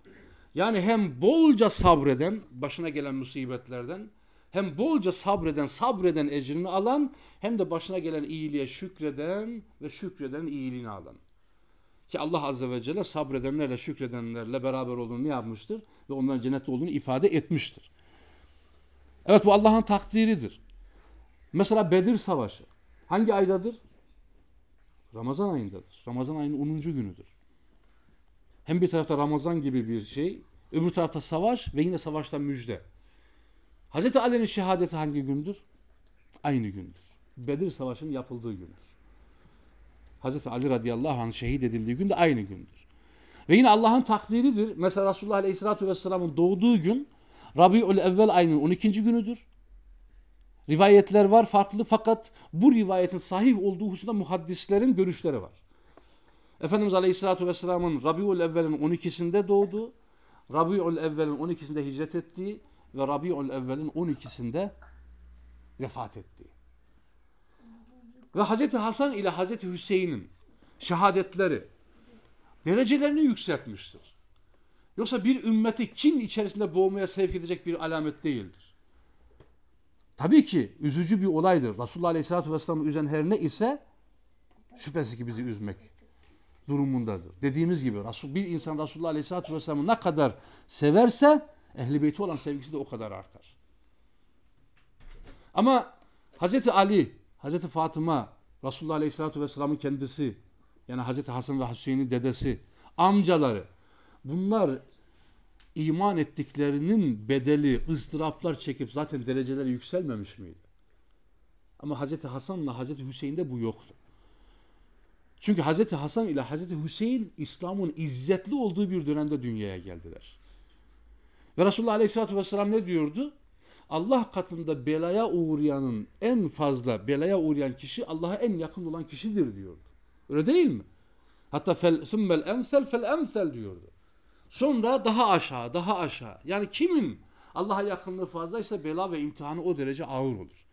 Yani hem bolca sabreden, başına gelen musibetlerden, hem bolca sabreden, sabreden ecrini alan, hem de başına gelen iyiliğe şükreden ve şükreden iyiliğini alan. Ki Allah Azze ve Celle sabredenlerle, şükredenlerle beraber olduğunu yapmıştır? Ve onların cennette olduğunu ifade etmiştir. Evet bu Allah'ın takdiridir. Mesela Bedir Savaşı. Hangi aydadır? Ramazan ayındadır. Ramazan ayının 10. günüdür. Hem bir tarafta Ramazan gibi bir şey, öbür tarafta savaş ve yine savaşta müjde. Hazreti Ali'nin şehadeti hangi gündür? Aynı gündür. Bedir Savaşı'nın yapıldığı gündür. Hazreti Ali radıyallahu anh şehit edildiği gün de aynı gündür. Ve yine Allah'ın takdiridir. Mesela Resulullah aleyhissalatü vesselamın doğduğu gün Rabi'ül evvel ayının 12. günüdür. Rivayetler var farklı fakat bu rivayetin sahih olduğu hususunda muhaddislerin görüşleri var. Efendimiz Aleyhisselatü Vesselam'ın Rabiul Evvel'in 12'sinde doğdu. Rabiul Evvel'in 12'sinde hicret ettiği ve Rabiul Evvel'in 12'sinde vefat etti. Ve Hazreti Hasan ile Hazreti Hüseyin'in şehadetleri derecelerini yükseltmiştir. Yoksa bir ümmeti kin içerisinde boğmaya sevk edecek bir alamet değildir. Tabii ki üzücü bir olaydır. Resulullah Aleyhisselatü Vesselam'ın üzen her ne ise şüphesiz ki bizi üzmek durumundadır. Dediğimiz gibi bir insan Resulullah Aleyhisselatü Vesselam'ı ne kadar severse ehli beyti olan sevgisi de o kadar artar. Ama Hazreti Ali, Hazreti Fatıma, Resulullah Aleyhisselatü Vesselam'ın kendisi, yani Hazreti Hasan ve Hüseyin'in dedesi, amcaları, bunlar iman ettiklerinin bedeli, ızdıraplar çekip zaten dereceleri yükselmemiş miydi? Ama Hazreti Hasan'la Hazreti Hüseyin'de bu yoktu. Çünkü Hazreti Hasan ile Hazreti Hüseyin İslam'ın izzetli olduğu bir dönemde dünyaya geldiler. Ve Resulullah Aleyhisselatü Vesselam ne diyordu? Allah katında belaya uğrayanın en fazla belaya uğrayan kişi Allah'a en yakın olan kişidir diyordu. Öyle değil mi? Hatta fel sümmel ensel fel ensel diyordu. Sonra daha aşağı, daha aşağı. Yani kimin Allah'a yakınlığı fazlaysa bela ve imtihanı o derece ağır olur.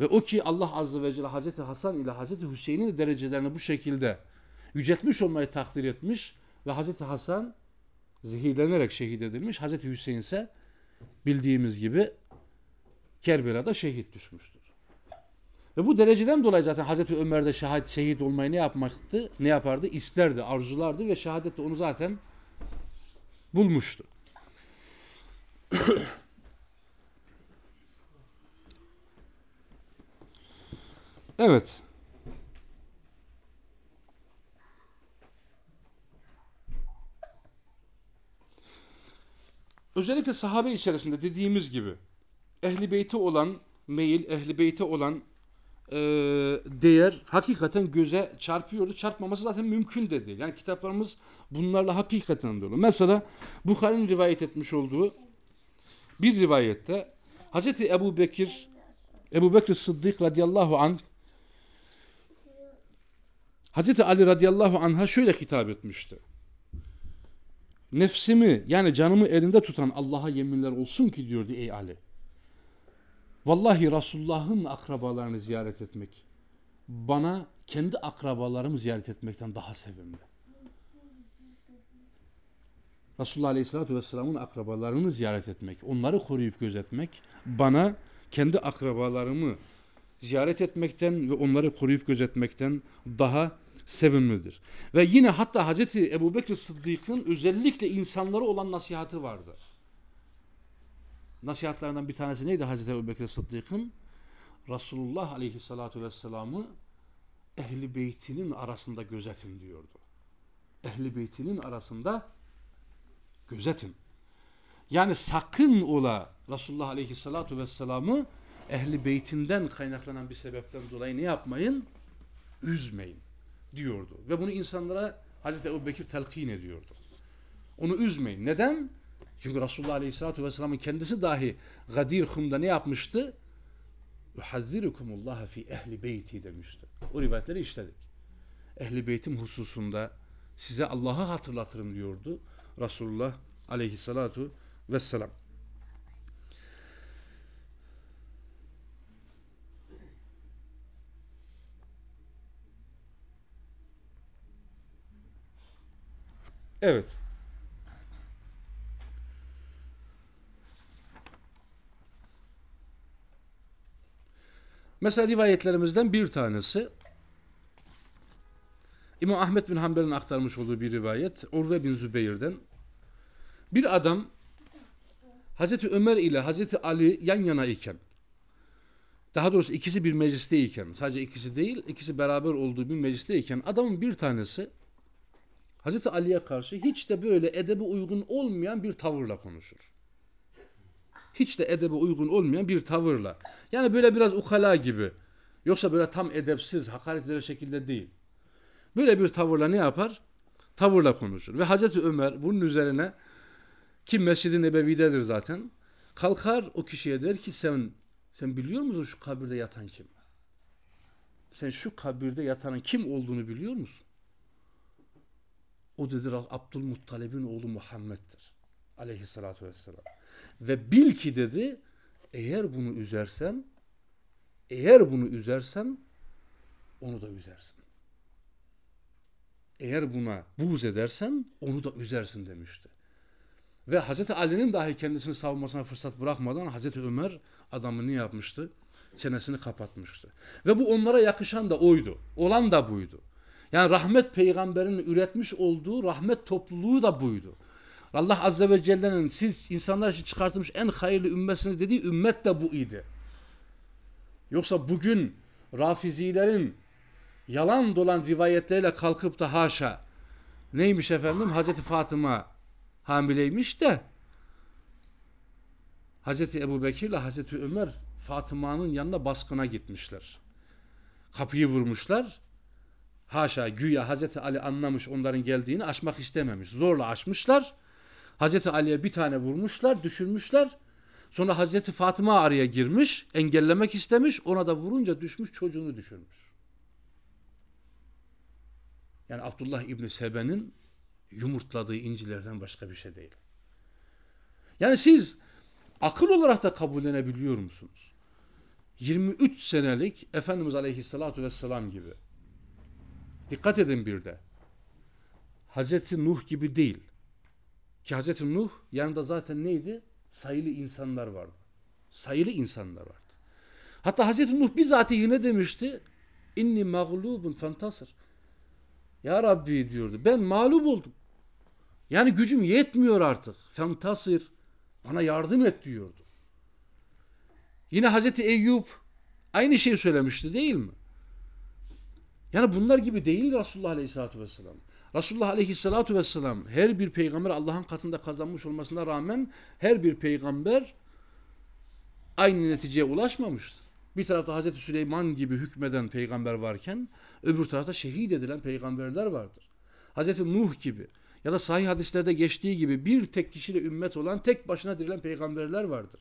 Ve o ki Allah Azze ve Celle Hazreti Hasan ile Hazreti Hüseyin'in derecelerini bu şekilde yüceltmiş olmayı takdir etmiş ve Hazreti Hasan zehirlenerek şehit edilmiş. Hazreti Hüseyin ise bildiğimiz gibi Kerbela'da şehit düşmüştür. Ve bu dereceden dolayı zaten Hazreti Ömer de şahit, şehit olmayı ne yapmaktı? Ne yapardı? İsterdi, arzulardı ve şehadet de onu zaten bulmuştu. *coughs* evet. Özellikle sahabe içerisinde dediğimiz gibi ehli beyti olan meyil, ehli beyti olan e, değer hakikaten göze çarpıyordu. Çarpmaması zaten mümkün de değil. Yani kitaplarımız bunlarla hakikaten dolu. Mesela Bukhari'nin rivayet etmiş olduğu bir rivayette Hazreti Ebu Bekir Ebu Bekir Sıddık radıyallahu anh Hazreti Ali radıyallahu anh'a şöyle hitap etmişti. Nefsimi yani canımı elinde tutan Allah'a yeminler olsun ki diyordu ey Ali. Vallahi Resulullah'ın akrabalarını ziyaret etmek bana kendi akrabalarımı ziyaret etmekten daha sevimli. Resulullah Aleyhisselatü Vesselam'ın akrabalarını ziyaret etmek, onları koruyup gözetmek bana kendi akrabalarımı ziyaret etmekten ve onları koruyup gözetmekten daha sevimlidir. Ve yine hatta Hazreti Ebu Bekir Sıddık'ın özellikle insanlara olan nasihatı vardı. Nasihatlarından bir tanesi neydi Hazreti Ebu Bekir Sıddık'ın? Resulullah Aleyhisselatü Vesselam'ı ehli beytinin arasında gözetin diyordu. Ehli beytinin arasında gözetin. Yani sakın ola Resulullah Aleyhisselatü Vesselam'ı ehli beytinden kaynaklanan bir sebepten dolayı ne yapmayın? Üzmeyin diyordu. Ve bunu insanlara Hazreti Ebu Bekir telkin ediyordu. Onu üzmeyin. Neden? Çünkü Resulullah Aleyhisselatü Vesselam'ın kendisi dahi Gadir Hum'da ne yapmıştı? Uhazzirukumullah fi ehli beyti demişti. O rivayetleri işledik. Ehli beytim hususunda size Allah'ı hatırlatırım diyordu Resulullah Aleyhisselatü Vesselam. Evet. Mesela rivayetlerimizden bir tanesi İmam Ahmet bin Hanbel'in aktarmış olduğu bir rivayet Urve bin Zübeyir'den bir adam Hazreti Ömer ile Hazreti Ali yan yana iken daha doğrusu ikisi bir meclisteyken sadece ikisi değil ikisi beraber olduğu bir meclisteyken adamın bir tanesi Hazreti Ali'ye karşı hiç de böyle edebi uygun olmayan bir tavırla konuşur. Hiç de edebe uygun olmayan bir tavırla. Yani böyle biraz ukala gibi. Yoksa böyle tam edepsiz, hakaret eder şekilde değil. Böyle bir tavırla ne yapar? Tavırla konuşur. Ve Hazreti Ömer bunun üzerine ki Mescid-i Nebevi'dedir zaten. Kalkar o kişiye der ki sen sen biliyor musun şu kabirde yatan kim? Sen şu kabirde yatanın kim olduğunu biliyor musun? O dedi Abdülmuttalib'in oğlu Muhammed'dir. Aleyhissalatü vesselam. Ve bil ki dedi eğer bunu üzersen eğer bunu üzersen onu da üzersin. Eğer buna buğz edersen onu da üzersin demişti. Ve Hazreti Ali'nin dahi kendisini savunmasına fırsat bırakmadan Hazreti Ömer adamı ne yapmıştı? Çenesini kapatmıştı. Ve bu onlara yakışan da oydu. Olan da buydu. Yani rahmet peygamberinin üretmiş olduğu rahmet topluluğu da buydu. Allah Azze ve Celle'nin siz insanlar için çıkartılmış en hayırlı ümmetsiniz dediği ümmet de bu idi. Yoksa bugün rafizilerin yalan dolan rivayetleriyle kalkıp da haşa neymiş efendim Hazreti Fatıma hamileymiş de Hazreti Ebu Bekir ile Hazreti Ömer Fatıma'nın yanına baskına gitmişler. Kapıyı vurmuşlar. Haşa güya Hazreti Ali anlamış onların geldiğini açmak istememiş. Zorla açmışlar. Hazreti Ali'ye bir tane vurmuşlar, düşürmüşler. Sonra Hazreti Fatıma araya girmiş, engellemek istemiş. Ona da vurunca düşmüş, çocuğunu düşürmüş. Yani Abdullah İbni Sebe'nin yumurtladığı incilerden başka bir şey değil. Yani siz akıl olarak da kabullenebiliyor musunuz? 23 senelik Efendimiz Aleyhisselatü Vesselam gibi. Dikkat edin bir de. Hazreti Nuh gibi değil. Ki Hazreti Nuh yanında zaten neydi? Sayılı insanlar vardı. Sayılı insanlar vardı. Hatta Hazreti Nuh bizatihi ne demişti? İnni mağlubun fantasır. Ya Rabbi diyordu. Ben mağlup oldum. Yani gücüm yetmiyor artık. Fantasır. Bana yardım et diyordu. Yine Hazreti Eyüp aynı şeyi söylemişti değil mi? Yani bunlar gibi değil Resulullah Aleyhisselatü Vesselam. Resulullah Aleyhisselatü Vesselam her bir peygamber Allah'ın katında kazanmış olmasına rağmen her bir peygamber aynı neticeye ulaşmamıştır. Bir tarafta Hazreti Süleyman gibi hükmeden peygamber varken öbür tarafta şehit edilen peygamberler vardır. Hazreti Nuh gibi ya da sahih hadislerde geçtiği gibi bir tek kişiyle ümmet olan tek başına dirilen peygamberler vardır.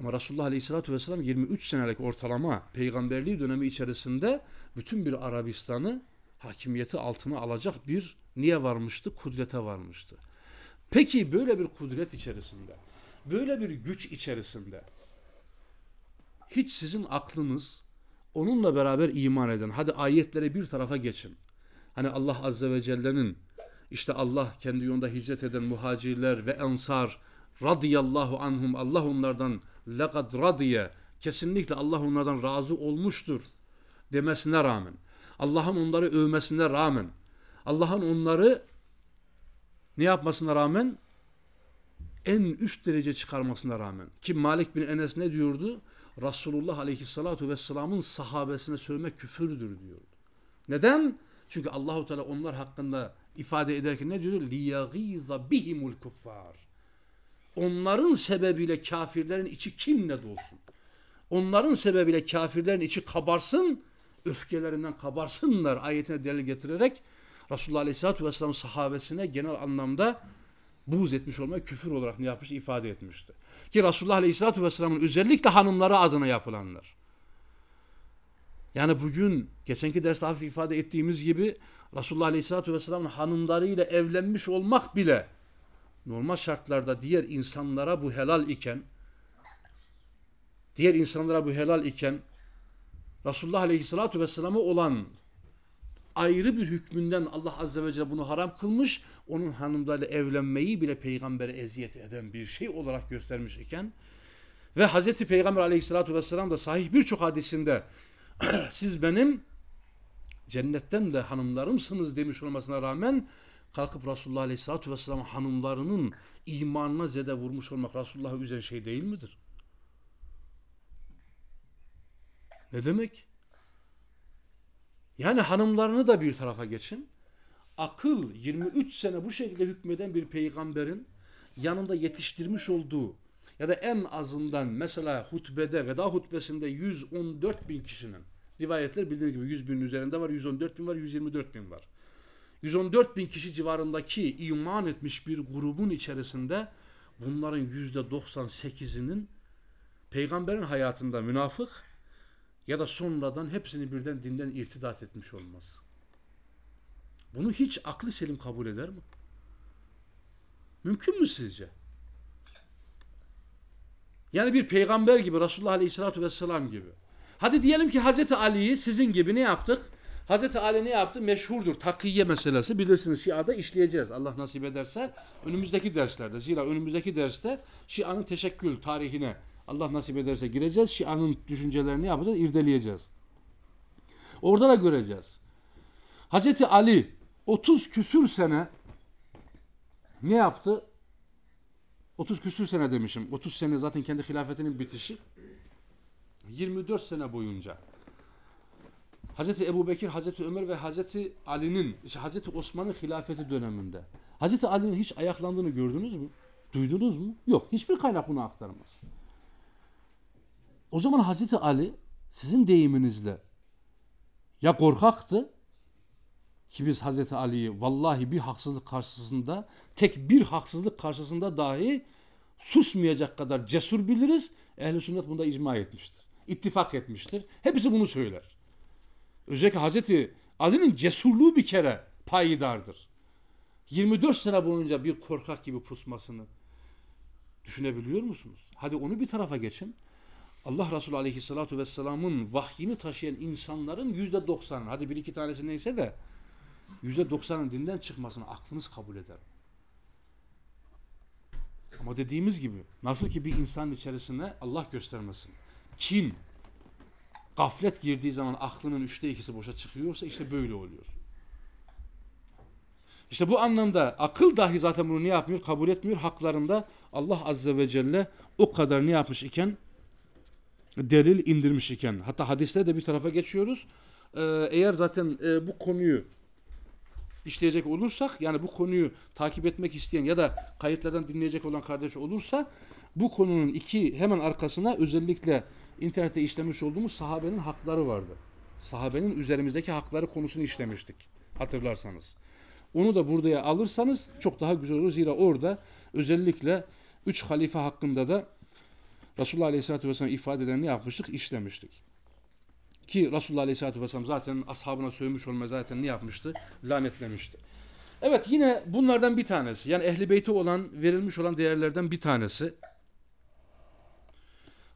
Ama Resulullah Aleyhisselatü Vesselam 23 senelik ortalama peygamberliği dönemi içerisinde bütün bir Arabistan'ı hakimiyeti altına alacak bir niye varmıştı? Kudrete varmıştı. Peki böyle bir kudret içerisinde, böyle bir güç içerisinde hiç sizin aklınız onunla beraber iman eden, hadi ayetlere bir tarafa geçin. Hani Allah Azze ve Celle'nin işte Allah kendi yolunda hicret eden muhacirler ve ensar radıyallahu anhum Allah onlardan lekad radiye kesinlikle Allah onlardan razı olmuştur demesine rağmen Allah'ın onları övmesine rağmen Allah'ın onları ne yapmasına rağmen en üst derece çıkarmasına rağmen ki Malik bin Enes ne diyordu? Resulullah aleyhissalatu vesselamın sahabesine sövmek küfürdür diyordu. Neden? Çünkü Allahu Teala onlar hakkında ifade ederken ne diyordu? Liyagiza bihimul kuffar. Onların sebebiyle kafirlerin içi kinle dolsun. Onların sebebiyle kafirlerin içi kabarsın, öfkelerinden kabarsınlar ayetine delil getirerek Resulullah Aleyhisselatü Vesselam sahabesine genel anlamda buğz etmiş olmayı küfür olarak ne yapmış ifade etmişti. Ki Resulullah Aleyhisselatü Vesselam'ın özellikle hanımları adına yapılanlar. Yani bugün geçenki derste hafif ifade ettiğimiz gibi Resulullah Aleyhisselatü Vesselam'ın hanımlarıyla evlenmiş olmak bile normal şartlarda diğer insanlara bu helal iken diğer insanlara bu helal iken Resulullah Aleyhisselatü Vesselam'a olan ayrı bir hükmünden Allah Azze ve Celle bunu haram kılmış. Onun hanımlarıyla evlenmeyi bile peygambere eziyet eden bir şey olarak göstermiş iken ve Hazreti Peygamber Aleyhisselatü Vesselam da sahih birçok hadisinde *clears throat* siz benim cennetten de hanımlarımsınız demiş olmasına rağmen kalkıp Resulullah Aleyhisselatü Vesselam hanımlarının imanına zede vurmuş olmak Resulullah'ı üzen şey değil midir? Ne demek? Yani hanımlarını da bir tarafa geçin. Akıl 23 sene bu şekilde hükmeden bir peygamberin yanında yetiştirmiş olduğu ya da en azından mesela hutbede veda hutbesinde 114 bin kişinin rivayetler bildiğiniz gibi 100 binin üzerinde var 114 bin var 124 bin var. 114 bin kişi civarındaki iman etmiş bir grubun içerisinde bunların yüzde 98'inin peygamberin hayatında münafık ya da sonradan hepsini birden dinden irtidat etmiş olmaz. Bunu hiç aklı selim kabul eder mi? Mümkün mü sizce? Yani bir peygamber gibi Resulullah Aleyhisselatü Vesselam gibi. Hadi diyelim ki Hazreti Ali'yi sizin gibi ne yaptık? Hazreti Ali ne yaptı? Meşhurdur. Takiye meselesi. Bilirsiniz Şia'da işleyeceğiz. Allah nasip ederse önümüzdeki derslerde. Zira önümüzdeki derste Şia'nın teşekkül tarihine Allah nasip ederse gireceğiz. Şia'nın düşüncelerini yapacağız, irdeleyeceğiz. Orada da göreceğiz. Hazreti Ali 30 küsür sene ne yaptı? 30 küsür sene demişim. 30 sene zaten kendi hilafetinin bitişi. 24 sene boyunca Hazreti Ebu Bekir, Hazreti Ömer ve Hazreti Ali'nin, işte Hazreti Osman'ın hilafeti döneminde Hazreti Ali'nin hiç ayaklandığını gördünüz mü? Duydunuz mu? Yok. Hiçbir kaynak bunu aktarmaz. O zaman Hazreti Ali sizin deyiminizle ya korkaktı ki biz Hazreti Ali'yi vallahi bir haksızlık karşısında tek bir haksızlık karşısında dahi susmayacak kadar cesur biliriz. Ehl-i sünnet bunda icma etmiştir. İttifak etmiştir. Hepsi bunu söyler. Özellikle Hazreti Ali'nin cesurluğu bir kere payidardır. 24 sene boyunca bir korkak gibi pusmasını düşünebiliyor musunuz? Hadi onu bir tarafa geçin. Allah Resulü Aleyhisselatü Vesselam'ın vahyini taşıyan insanların yüzde doksanın, hadi bir iki tanesi neyse de yüzde doksanın dinden çıkmasını aklınız kabul eder. Ama dediğimiz gibi nasıl ki bir insanın içerisine Allah göstermesin. Kin, gaflet girdiği zaman aklının üçte ikisi boşa çıkıyorsa işte böyle oluyor. İşte bu anlamda akıl dahi zaten bunu ne yapmıyor? Kabul etmiyor. Haklarında Allah Azze ve Celle o kadar ne yapmış iken? Delil indirmiş iken. Hatta hadiste de bir tarafa geçiyoruz. Ee, eğer zaten e, bu konuyu işleyecek olursak yani bu konuyu takip etmek isteyen ya da kayıtlardan dinleyecek olan kardeş olursa bu konunun iki hemen arkasına özellikle internette işlemiş olduğumuz sahabenin hakları vardı. Sahabenin üzerimizdeki hakları konusunu işlemiştik hatırlarsanız. Onu da buraya alırsanız çok daha güzel olur. Zira orada özellikle üç halife hakkında da Resulullah Aleyhisselatü Vesselam ifade eden ne yapmıştık? İşlemiştik. Ki Resulullah Aleyhisselatü Vesselam zaten ashabına sövmüş olma zaten ne yapmıştı? Lanetlemişti. Evet yine bunlardan bir tanesi. Yani ehli beyti olan, verilmiş olan değerlerden bir tanesi.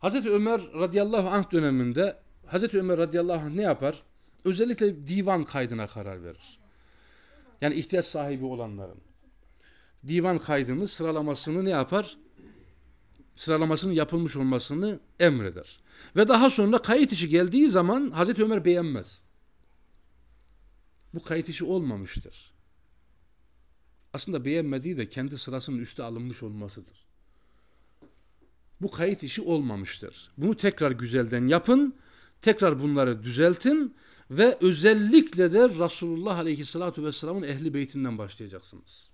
Hazreti Ömer radıyallahu anh döneminde Hazreti Ömer radıyallahu anh ne yapar? Özellikle divan kaydına karar verir. Yani ihtiyaç sahibi olanların. Divan kaydını, sıralamasını ne yapar? Sıralamasının yapılmış olmasını emreder. Ve daha sonra kayıt işi geldiği zaman Hazreti Ömer beğenmez. Bu kayıt işi olmamıştır. Aslında beğenmediği de kendi sırasının üste alınmış olmasıdır. Bu kayıt işi olmamıştır. Bunu tekrar güzelden yapın, tekrar bunları düzeltin ve özellikle de Resulullah Aleyhisselatü Vesselam'ın ehli beytinden başlayacaksınız.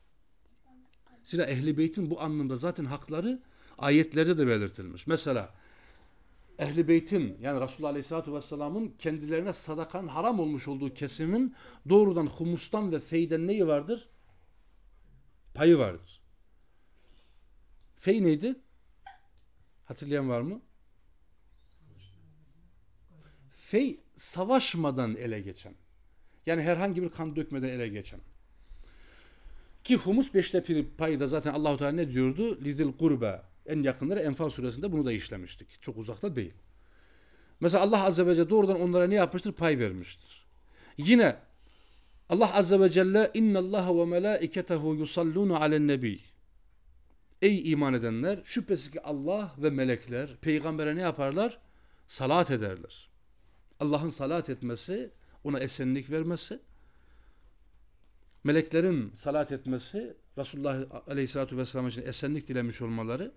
Zira ehli beytin bu anlamda zaten hakları ayetlerde de belirtilmiş. Mesela ehli beytin yani Resulullah Aleyhisselatü Vesselam'ın kendilerine sadakan haram olmuş olduğu kesimin doğrudan humustan ve feyden neyi vardır? Payı vardır. Fey neydi? Hatırlayan var mı? Fey savaşmadan ele geçen. Yani herhangi bir kan dökmeden ele geçen. Ki humus beşte payı da zaten Allahu Teala ne diyordu? Lizil kurbe en yakınları Enfal suresinde bunu da işlemiştik. Çok uzakta değil. Mesela Allah Azze ve Celle doğrudan onlara ne yapmıştır? Pay vermiştir. Yine Allah Azze ve Celle inna Allah ve melaiketehu yusalluna alen nebi. Ey iman edenler şüphesiz ki Allah ve melekler peygambere ne yaparlar? Salat ederler. Allah'ın salat etmesi, ona esenlik vermesi, meleklerin salat etmesi, Resulullah Aleyhisselatü Vesselam için esenlik dilemiş olmaları,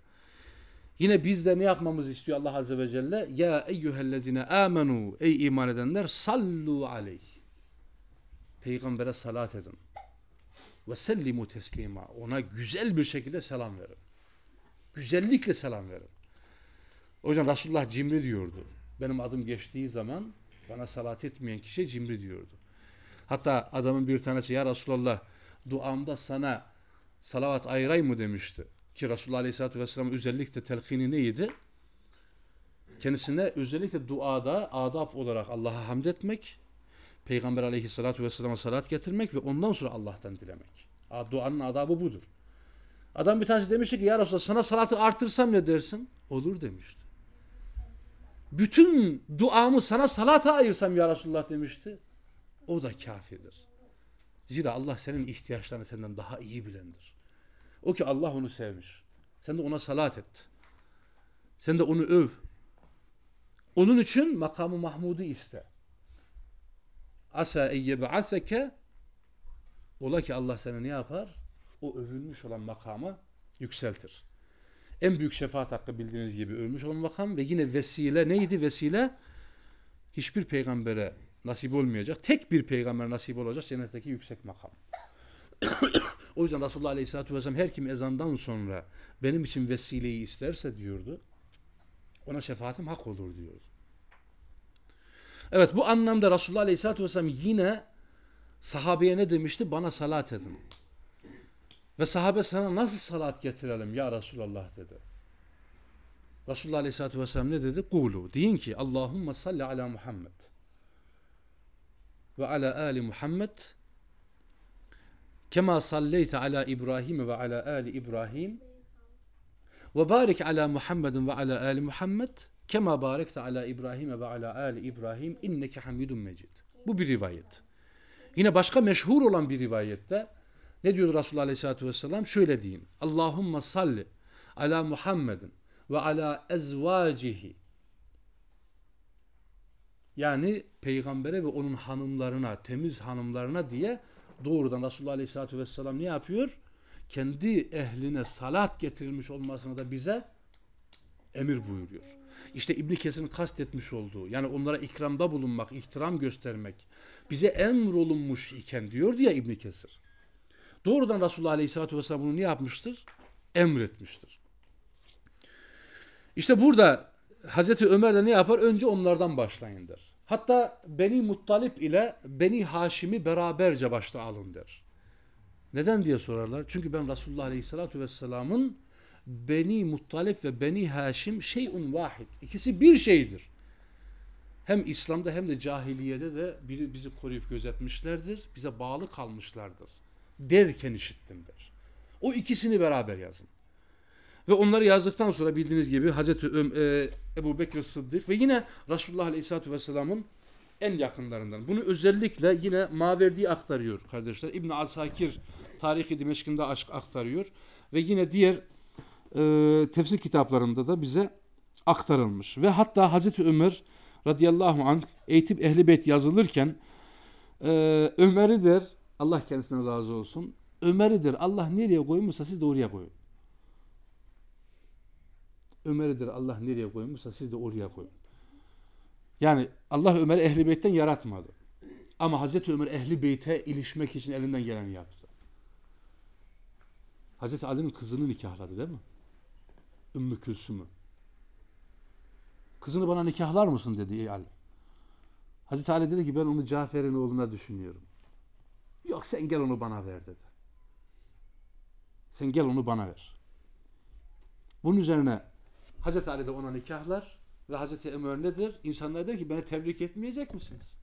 yine bizde ne yapmamız istiyor Allah Azze ve Celle? Ya eyyühellezine amenu, ey iman edenler, sallu aleyh. Peygambere salat edin. Ve sellimu teslima. Ona güzel bir şekilde selam verin. Güzellikle selam verin. O yüzden Resulullah cimri diyordu benim adım geçtiği zaman bana salat etmeyen kişi cimri diyordu. Hatta adamın bir tanesi ya Resulallah duamda sana salavat ayıray mı demişti. Ki Resulullah Aleyhisselatü Vesselam özellikle telkini neydi? Kendisine özellikle duada adab olarak Allah'a hamd etmek, Peygamber Aleyhisselatü Vesselam'a salat getirmek ve ondan sonra Allah'tan dilemek. Duanın adabı budur. Adam bir tanesi demişti ki ya Resulallah sana salatı artırsam ne dersin? Olur demişti bütün duamı sana salata ayırsam ya Resulullah demişti. O da kafirdir. Zira Allah senin ihtiyaçlarını senden daha iyi bilendir. O ki Allah onu sevmiş. Sen de ona salat et. Sen de onu öv. Onun için makamı Mahmud'u iste. Asa en yeb'aseke ola ki Allah seni ne yapar? O övülmüş olan makama yükseltir. En büyük şefaat hakkı bildiğiniz gibi övülmüş olan makam ve yine vesile neydi vesile? Hiçbir peygambere nasip olmayacak. Tek bir peygamber nasip olacak cennetteki yüksek makam. *coughs* o yüzden Resulullah Aleyhisselatü Vesselam her kim ezandan sonra benim için vesileyi isterse diyordu. Ona şefaatim hak olur diyordu. Evet bu anlamda Resulullah Aleyhisselatü Vesselam yine sahabeye ne demişti? Bana salat edin. Ve sahabe sana nasıl salat getirelim ya Resulallah dedi. Resulullah Aleyhisselatü Vesselam ne dedi? Kulu. Deyin ki Allahümme salli ala Muhammed ve ala ali Muhammed kema salleyte ala İbrahim ve ala ali İbrahim ve barik ala Muhammedin ve ala ali Muhammed kema barekte ala İbrahim ve ala ali İbrahim inneke hamidun mecid. Bu bir rivayet. Yine başka meşhur olan bir rivayette ne diyor Resulullah Aleyhisselatü Vesselam? Şöyle deyin. Allahümme salli ala Muhammedin ve ala ezvacihi yani peygambere ve onun hanımlarına, temiz hanımlarına diye doğrudan Resulullah Aleyhisselatü Vesselam ne yapıyor? Kendi ehline salat getirilmiş olmasını da bize emir buyuruyor. İşte İbn Kesir'in kastetmiş olduğu yani onlara ikramda bulunmak, ihtiram göstermek bize emrolunmuş iken diyor diye İbn Kesir. Doğrudan Resulullah Aleyhisselatü Vesselam bunu ne yapmıştır? Emretmiştir. İşte burada Hazreti Ömer de ne yapar? Önce onlardan başlayın der. Hatta Beni Muttalip ile Beni Haşim'i beraberce başta alın der. Neden diye sorarlar. Çünkü ben Resulullah Aleyhisselatü Vesselam'ın Beni Muttalip ve Beni Haşim şeyun vahid. İkisi bir şeydir. Hem İslam'da hem de cahiliyede de bizi koruyup gözetmişlerdir. Bize bağlı kalmışlardır. Derken işittim der. O ikisini beraber yazın. Ve onları yazdıktan sonra bildiğiniz gibi Hazreti e, Ebu Bekir Sıddık ve yine Resulullah Aleyhisselatü Vesselam'ın en yakınlarından. Bunu özellikle yine Maverdi aktarıyor kardeşler. İbn Asakir Tarihi Dimeşk'inde aktarıyor. Ve yine diğer e, tefsir kitaplarında da bize aktarılmış. Ve hatta Hazreti Ömer radıyallahu anh eğitim ehli beyt yazılırken e, Ömer'i Allah kendisine razı olsun. Ömer'i der Allah nereye koymuşsa siz de oraya koyun. Ömer'idir Allah nereye koymuşsa siz de oraya koyun. Yani Allah Ömer'i ehli beytten yaratmadı. Ama Hazreti Ömer ehli beyte ilişmek için elinden geleni yaptı. Hazreti Ali'nin kızını nikahladı değil mi? Ümmü Külsüm'ü. Kızını bana nikahlar mısın dedi Ali. Hazreti Ali dedi ki ben onu Cafer'in oğluna düşünüyorum. Yok sen gel onu bana ver dedi. Sen gel onu bana ver. Bunun üzerine Hazreti Ali de ona nikahlar ve Hazreti Ömer nedir? İnsanlar der ki beni tebrik etmeyecek misiniz?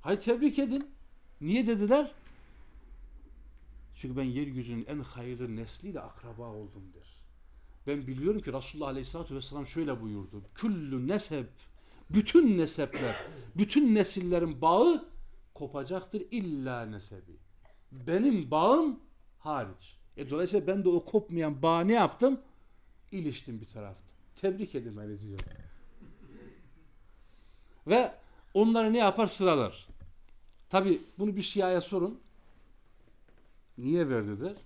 Hayır tebrik edin. Niye dediler? Çünkü ben yeryüzünün en hayırlı nesliyle akraba oldum der. Ben biliyorum ki Resulullah Aleyhisselatü Vesselam şöyle buyurdu. Küllü nesep, bütün nesepler, bütün nesillerin bağı kopacaktır illa nesebi. Benim bağım hariç. E dolayısıyla ben de o kopmayan bağı ne yaptım? İliştim bir tarafta. Tebrik edilmeli diyor. Ve onları ne yapar sıralar. Tabi bunu bir şiaya sorun. Niye verdi der.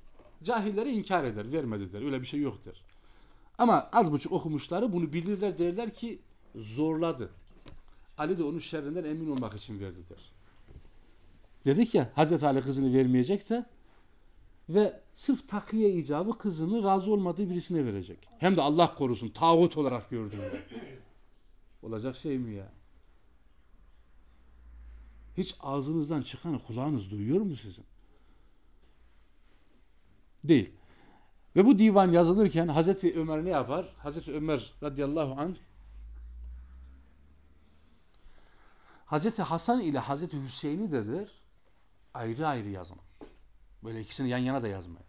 Cahilleri inkar eder. Vermedi der. Öyle bir şey yok der. Ama az buçuk okumuşları bunu bilirler derler ki zorladı. Ali de onun şerrinden emin olmak için verdi der. Dedik ya Hazreti Ali kızını vermeyecek de ve sırf takiye icabı kızını razı olmadığı birisine verecek. Hem de Allah korusun tağut olarak gördüğünde. *coughs* Olacak şey mi ya? Hiç ağzınızdan çıkan kulağınız duyuyor mu sizin? Değil. Ve bu divan yazılırken Hazreti Ömer ne yapar? Hazreti Ömer radıyallahu anh Hazreti Hasan ile Hazreti Hüseyin'i dedir ayrı ayrı yazın. Böyle ikisini yan yana da yazmayın.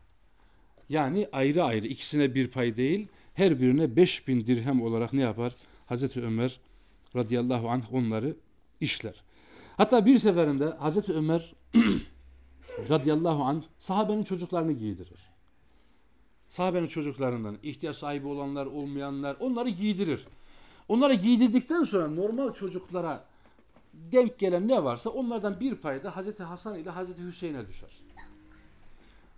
Yani ayrı ayrı ikisine bir pay değil her birine 5000 dirhem olarak ne yapar? Hazreti Ömer radıyallahu anh onları işler. Hatta bir seferinde Hazreti Ömer *clears throat* radıyallahu anh sahabenin çocuklarını giydirir. Sahabenin çocuklarından ihtiyaç sahibi olanlar olmayanlar onları giydirir. Onları giydirdikten sonra normal çocuklara denk gelen ne varsa onlardan bir pay da Hazreti Hasan ile Hazreti Hüseyin'e düşer.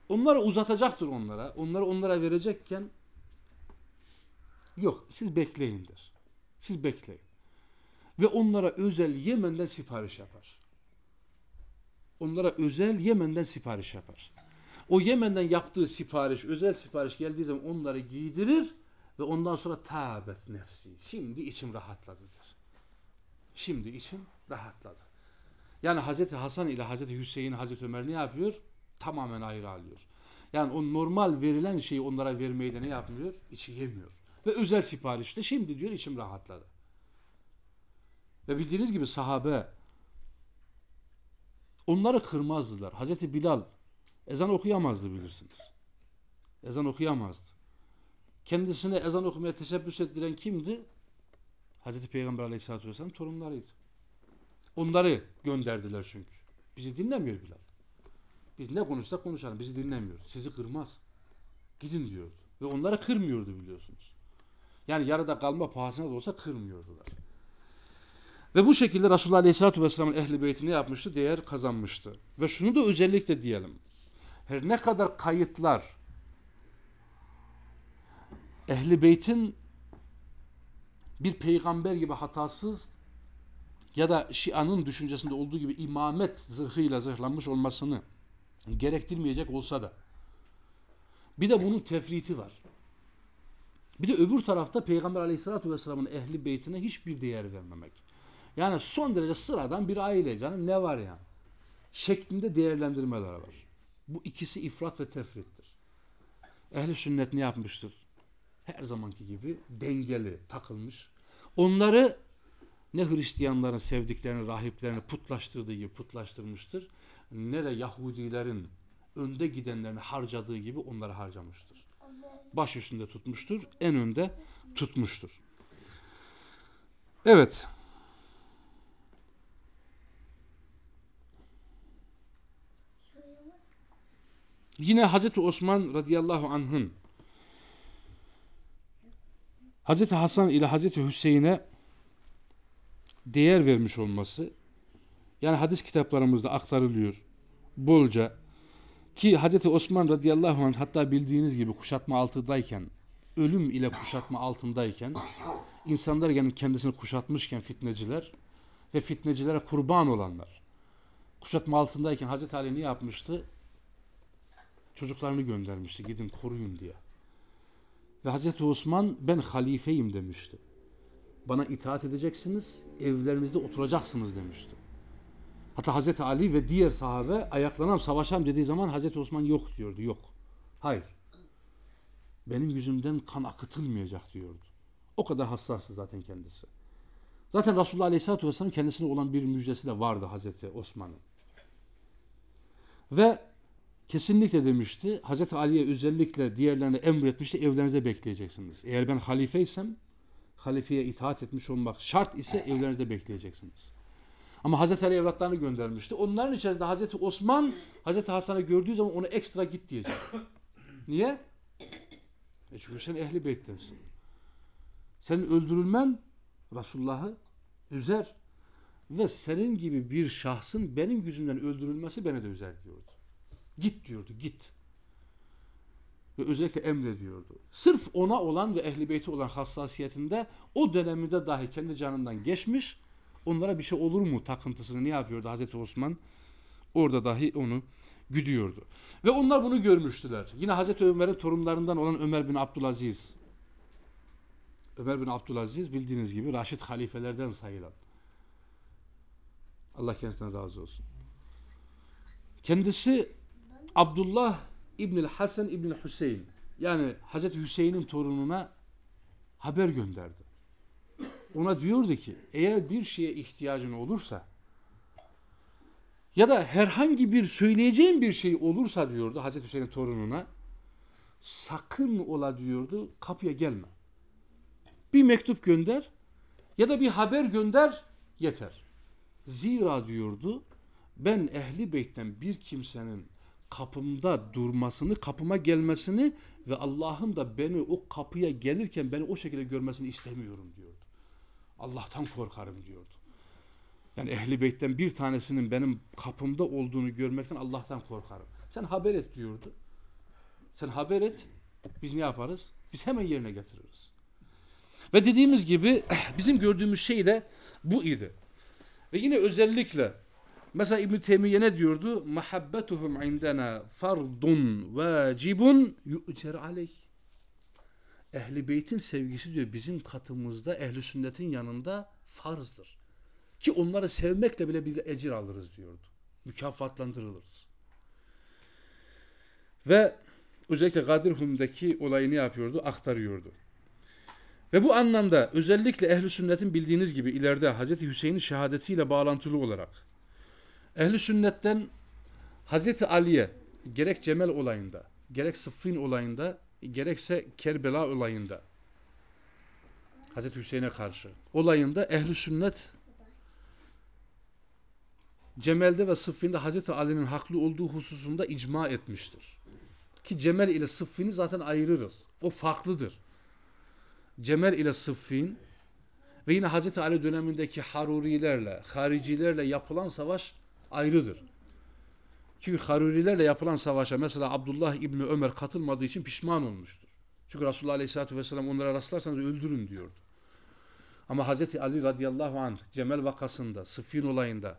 Onları uzatacaktır onlara. Onları onlara verecekken yok siz bekleyin der. Siz bekleyin. Ve onlara özel Yemen'den sipariş yapar. Onlara özel Yemen'den sipariş yapar. O Yemen'den yaptığı sipariş, özel sipariş geldiği zaman onları giydirir ve ondan sonra tabet nefsi. Şimdi içim rahatladı der. Şimdi içim rahatladı. Yani Hazreti Hasan ile Hazreti Hüseyin, Hazreti Ömer ne yapıyor? Tamamen ayrı alıyor. Yani o normal verilen şeyi onlara vermeyi de ne yapmıyor? İçi yemiyor. Ve özel siparişte şimdi diyor içim rahatladı. Ve bildiğiniz gibi sahabe onları kırmazdılar. Hazreti Bilal ezan okuyamazdı bilirsiniz. Ezan okuyamazdı. Kendisine ezan okumaya teşebbüs ettiren kimdi? Hazreti Peygamber Aleyhisselatü Vesselam torunlarıydı. Onları gönderdiler çünkü. Bizi dinlemiyor Bilal. Biz ne konuşsak konuşalım. Bizi dinlemiyor. Sizi kırmaz. Gidin diyordu. Ve onları kırmıyordu biliyorsunuz. Yani yarıda kalma pahasına da olsa kırmıyordular. Ve bu şekilde Resulullah Aleyhisselatü Vesselam'ın ehli beytini yapmıştı, değer kazanmıştı. Ve şunu da özellikle diyelim. Her ne kadar kayıtlar ehli beytin bir peygamber gibi hatasız ya da Şia'nın düşüncesinde olduğu gibi imamet zırhıyla zırhlanmış olmasını gerektirmeyecek olsa da bir de bunun tefriti var. Bir de öbür tarafta Peygamber Aleyhisselatü Vesselam'ın ehli beytine hiçbir değer vermemek. Yani son derece sıradan bir aile canım ne var ya? Şeklinde değerlendirmeler var. Bu ikisi ifrat ve tefrittir. Ehli sünnet ne yapmıştır? Her zamanki gibi dengeli takılmış. Onları ne Hristiyanların sevdiklerini, rahiplerini putlaştırdığı gibi putlaştırmıştır. Ne de Yahudilerin önde gidenlerini harcadığı gibi onları harcamıştır. Baş üstünde tutmuştur, en önde tutmuştur. Evet. Yine Hazreti Osman radıyallahu anh'ın Hazreti Hasan ile Hazreti Hüseyin'e değer vermiş olması yani hadis kitaplarımızda aktarılıyor bolca ki Hazreti Osman radıyallahu anh hatta bildiğiniz gibi kuşatma altındayken ölüm ile kuşatma altındayken insanlar yani kendisini kuşatmışken fitneciler ve fitnecilere kurban olanlar kuşatma altındayken Hazreti Ali ne yapmıştı? Çocuklarını göndermişti gidin koruyun diye. Ve Hazreti Osman ben halifeyim demişti. Bana itaat edeceksiniz, evlerinizde oturacaksınız demişti. Hatta Hazreti Ali ve diğer sahabe ayaklanam savaşam dediği zaman Hazreti Osman yok diyordu. Yok. Hayır. Benim yüzümden kan akıtılmayacak diyordu. O kadar hassastı zaten kendisi. Zaten Resulullah Aleyhisselatü Vesselam kendisine olan bir müjdesi de vardı Hazreti Osman'ın. Ve kesinlikle demişti. Hazreti Ali'ye özellikle diğerlerine emretmişti. Evlerinizde bekleyeceksiniz. Eğer ben halifeysem halifeye itaat etmiş olmak şart ise evlerinizde bekleyeceksiniz. Ama Hazreti Ali evlatlarını göndermişti. Onların içerisinde Hazreti Osman Hazreti Hasan'ı gördüğü zaman ona ekstra git diyecek. Niye? E çünkü sen ehli beyttensin. Senin öldürülmen Resulullah'ı üzer. Ve senin gibi bir şahsın benim yüzümden öldürülmesi beni de üzer diyordu. Git diyordu git. Ve özellikle emrediyordu. Sırf ona olan ve ehli beyti olan hassasiyetinde o döneminde dahi kendi canından geçmiş onlara bir şey olur mu takıntısını ne yapıyordu Hazreti Osman? Orada dahi onu güdüyordu. Ve onlar bunu görmüştüler. Yine Hazreti Ömer'in torunlarından olan Ömer bin Abdülaziz. Ömer bin Abdülaziz bildiğiniz gibi Raşid halifelerden sayılan. Allah kendisinden razı olsun. Kendisi Abdullah İbnül Hasan İbnül Hüseyin yani Hazreti Hüseyin'in torununa haber gönderdi. Ona diyordu ki eğer bir şeye ihtiyacın olursa ya da herhangi bir söyleyeceğin bir şey olursa diyordu Hazreti Hüseyin'in torununa sakın ola diyordu kapıya gelme. Bir mektup gönder ya da bir haber gönder yeter. Zira diyordu ben ehli beytten bir kimsenin kapımda durmasını, kapıma gelmesini ve Allah'ın da beni o kapıya gelirken beni o şekilde görmesini istemiyorum diyordu. Allah'tan korkarım diyordu. Yani ehli beytten bir tanesinin benim kapımda olduğunu görmekten Allah'tan korkarım. Sen haber et diyordu. Sen haber et. Biz ne yaparız? Biz hemen yerine getiririz. Ve dediğimiz gibi *clears throat* bizim gördüğümüz şey de bu idi. Ve yine özellikle mesela İbn Teymiye ne diyordu? Mahabbetuhum indena fardun vacibun yu'cer aleyh. Ehli beytin sevgisi diyor bizim katımızda ehli sünnetin yanında farzdır. Ki onları sevmekle bile bir ecir alırız diyordu. Mükafatlandırılırız. Ve özellikle Gadirhum'daki olayını yapıyordu, aktarıyordu. Ve bu anlamda özellikle ehli sünnetin bildiğiniz gibi ileride Hazreti Hüseyin'in şehadetiyle bağlantılı olarak ehli sünnetten Hazreti Ali'ye gerek Cemel olayında, gerek Sıffin olayında, gerekse Kerbela olayında Hazreti Hüseyin'e karşı olayında ehli sünnet Cemel'de ve Sıffin'de Hazreti Ali'nin haklı olduğu hususunda icma etmiştir. Ki Cemel ile Sıffin'i zaten ayırırız. O farklıdır. Cemel ile Sıffin ve yine Hazreti Ali dönemindeki Harurilerle, Haricilerle yapılan savaş ayrıdır. Çünkü Harurilerle yapılan savaşa mesela Abdullah İbni Ömer katılmadığı için pişman olmuştur. Çünkü Resulullah Aleyhisselatü Vesselam onlara rastlarsanız öldürün diyordu. Ama Hazreti Ali radıyallahu anh Cemel vakasında, Sıffin olayında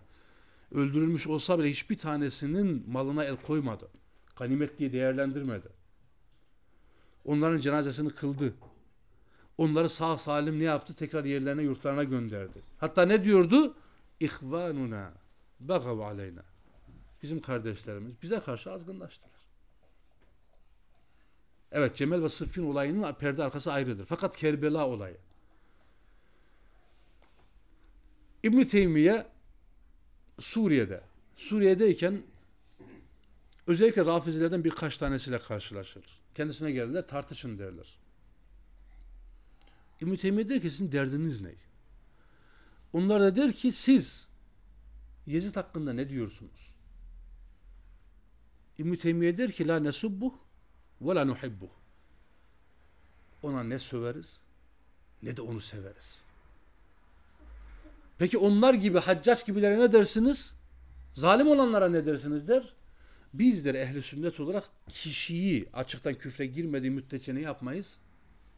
öldürülmüş olsa bile hiçbir tanesinin malına el koymadı. Ganimet diye değerlendirmedi. Onların cenazesini kıldı. Onları sağ salim ne yaptı? Tekrar yerlerine yurtlarına gönderdi. Hatta ne diyordu? İhvanuna bagav aleyna. Bizim kardeşlerimiz bize karşı azgınlaştılar. Evet Cemel ve Sıffin olayının perde arkası ayrıdır. Fakat Kerbela olayı. İbn Teymiye Suriye'de. Suriye'deyken özellikle rafizilerden birkaç tanesiyle karşılaşır. Kendisine gelirler tartışın derler. İbn-i Teymiye der ki sizin derdiniz ne? Onlar da der ki siz Yezid hakkında ne diyorsunuz? İbn-i Teymiye der ki la nesubbuh ve la nuhibbuh. Ona ne söveriz ne de onu severiz. Peki onlar gibi haccaç gibilere ne dersiniz? Zalim olanlara ne dersiniz der? Bizler ehli sünnet olarak kişiyi açıktan küfre girmediği müddetçe ne yapmayız?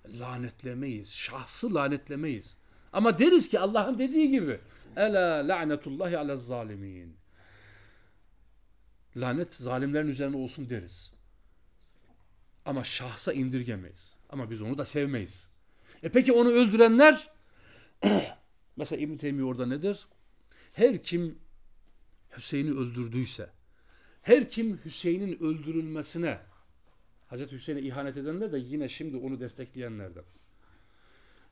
Lanetlemeyiz. Şahsı lanetlemeyiz. Ama deriz ki Allah'ın dediği gibi Ela la'netullahi ala zalimin. Lanet zalimlerin üzerine olsun deriz. Ama şahsa indirgemeyiz. Ama biz onu da sevmeyiz. E peki onu öldürenler *clears throat* mesela İbn Teymiye orada nedir? Her kim Hüseyin'i öldürdüyse, her kim Hüseyin'in öldürülmesine Hazreti Hüseyin'e ihanet edenler de yine şimdi onu destekleyenlerden.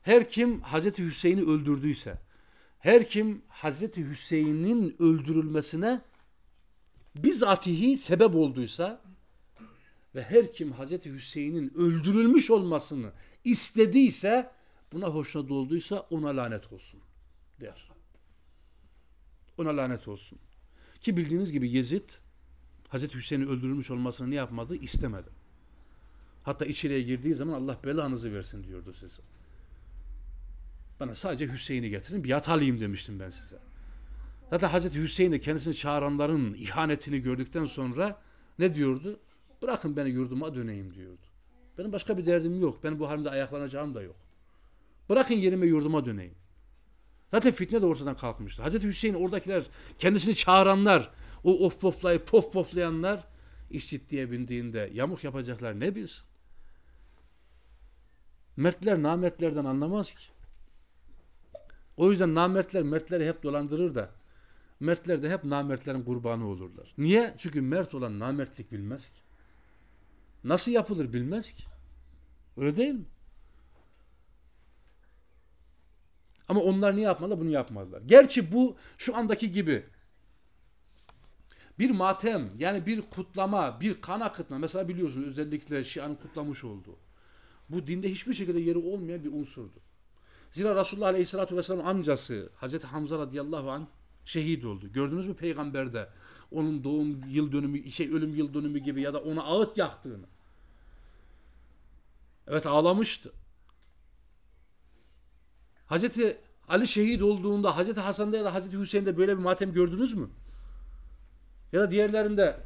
Her kim Hazreti Hüseyin'i öldürdüyse, her kim Hazreti Hüseyin'in öldürülmesine bizatihi sebep olduysa ve her kim Hazreti Hüseyin'in öldürülmüş olmasını istediyse, buna hoşnut olduysa ona lanet olsun der. Ona lanet olsun. Ki bildiğiniz gibi Yezid Hazreti Hüseyin'in öldürülmüş olmasını ne yapmadı? İstemedi. Hatta içeriye girdiği zaman Allah belanızı versin diyordu size. Bana sadece Hüseyin'i getirin biat alayım demiştim ben size. Zaten Hazreti Hüseyin de kendisini çağıranların ihanetini gördükten sonra ne diyordu? Bırakın beni yurduma döneyim diyordu. Benim başka bir derdim yok. Benim bu halimde ayaklanacağım da yok. Bırakın yerime yurduma döneyim. Zaten fitne de ortadan kalkmıştı. Hazreti Hüseyin oradakiler kendisini çağıranlar, o of poflayıp pof poflayanlar iş ciddiye bindiğinde yamuk yapacaklar ne biz? Mertler namertlerden anlamaz ki. O yüzden namertler mertleri hep dolandırır da mertler de hep namertlerin kurbanı olurlar. Niye? Çünkü mert olan namertlik bilmez ki. Nasıl yapılır bilmez ki. Öyle değil mi? Ama onlar ne yapmalı? Bunu yapmadılar. Gerçi bu şu andaki gibi bir matem yani bir kutlama, bir kan akıtma. Mesela biliyorsunuz özellikle Şia'nın kutlamış olduğu. Bu dinde hiçbir şekilde yeri olmayan bir unsurdur. Zira Resulullah Aleyhisselatü Vesselam amcası Hazreti Hamza radıyallahu anh şehit oldu. Gördünüz mü peygamberde onun doğum yıl dönümü, şey ölüm yıl dönümü gibi ya da ona ağıt yaktığını. Evet ağlamıştı. Hazreti Ali şehit olduğunda Hazreti Hasan'da ya da Hazreti Hüseyin'de böyle bir matem gördünüz mü? Ya da diğerlerinde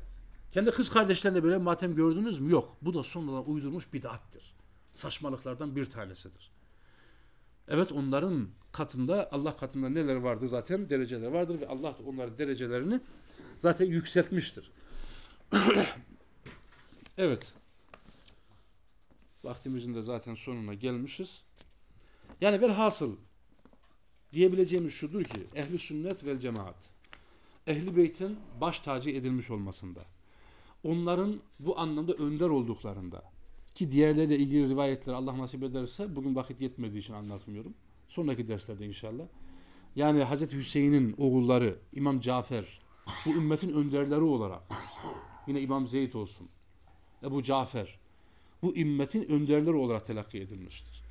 kendi kız kardeşlerinde böyle bir matem gördünüz mü? Yok. Bu da sonradan uydurmuş bid'attir. Saçmalıklardan bir tanesidir. Evet onların katında Allah katında neler vardır zaten dereceler vardır ve Allah da onların derecelerini zaten yükseltmiştir. *clears throat* evet. Vaktimizin de zaten sonuna gelmişiz. Yani velhasıl diyebileceğimiz şudur ki ehli sünnet vel cemaat ehli beytin baş tacı edilmiş olmasında onların bu anlamda önder olduklarında ki diğerleriyle ilgili rivayetleri Allah nasip ederse bugün vakit yetmediği için anlatmıyorum. Sonraki derslerde inşallah. Yani Hazreti Hüseyin'in oğulları İmam Cafer bu ümmetin önderleri olarak yine İmam Zeyd olsun Ebu Cafer bu ümmetin önderleri olarak telakki edilmiştir.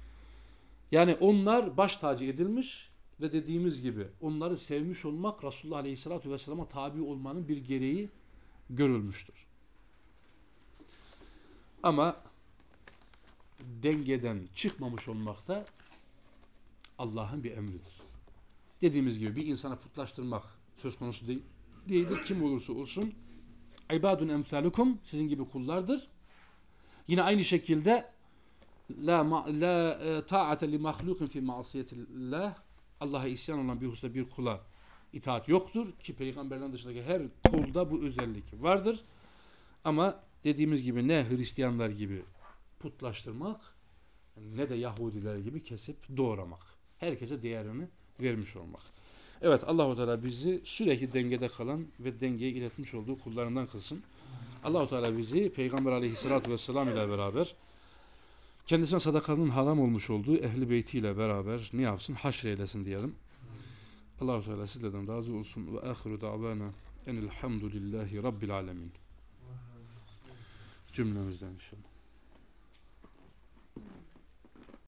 Yani onlar baş tacı edilmiş ve dediğimiz gibi onları sevmiş olmak Resulullah Aleyhisselatü Vesselam'a tabi olmanın bir gereği görülmüştür. Ama dengeden çıkmamış olmak da Allah'ın bir emridir. Dediğimiz gibi bir insana putlaştırmak söz konusu değil, değildir. Kim olursa olsun ibadun emsalukum sizin gibi kullardır. Yine aynı şekilde la ma, la e, ta'ate li mahlukin fi masiyetillah Allah'a isyan olan bir hususta bir kula itaat yoktur ki peygamberlerin dışındaki her kulda bu özellik vardır. Ama dediğimiz gibi ne Hristiyanlar gibi putlaştırmak ne de Yahudiler gibi kesip doğramak. Herkese değerini vermiş olmak. Evet Allahu Teala bizi sürekli dengede kalan ve dengeyi iletmiş olduğu kullarından kılsın. Allahu Teala bizi Peygamber Aleyhisselatü Vesselam ile beraber kendisine sadakanın haram olmuş olduğu ehli beytiyle beraber ne yapsın? Haşr eylesin diyelim. Allahu Teala sizlerden razı olsun ve ahiru davana enelhamdülillahi rabbil alemin. Cümlemizden inşallah.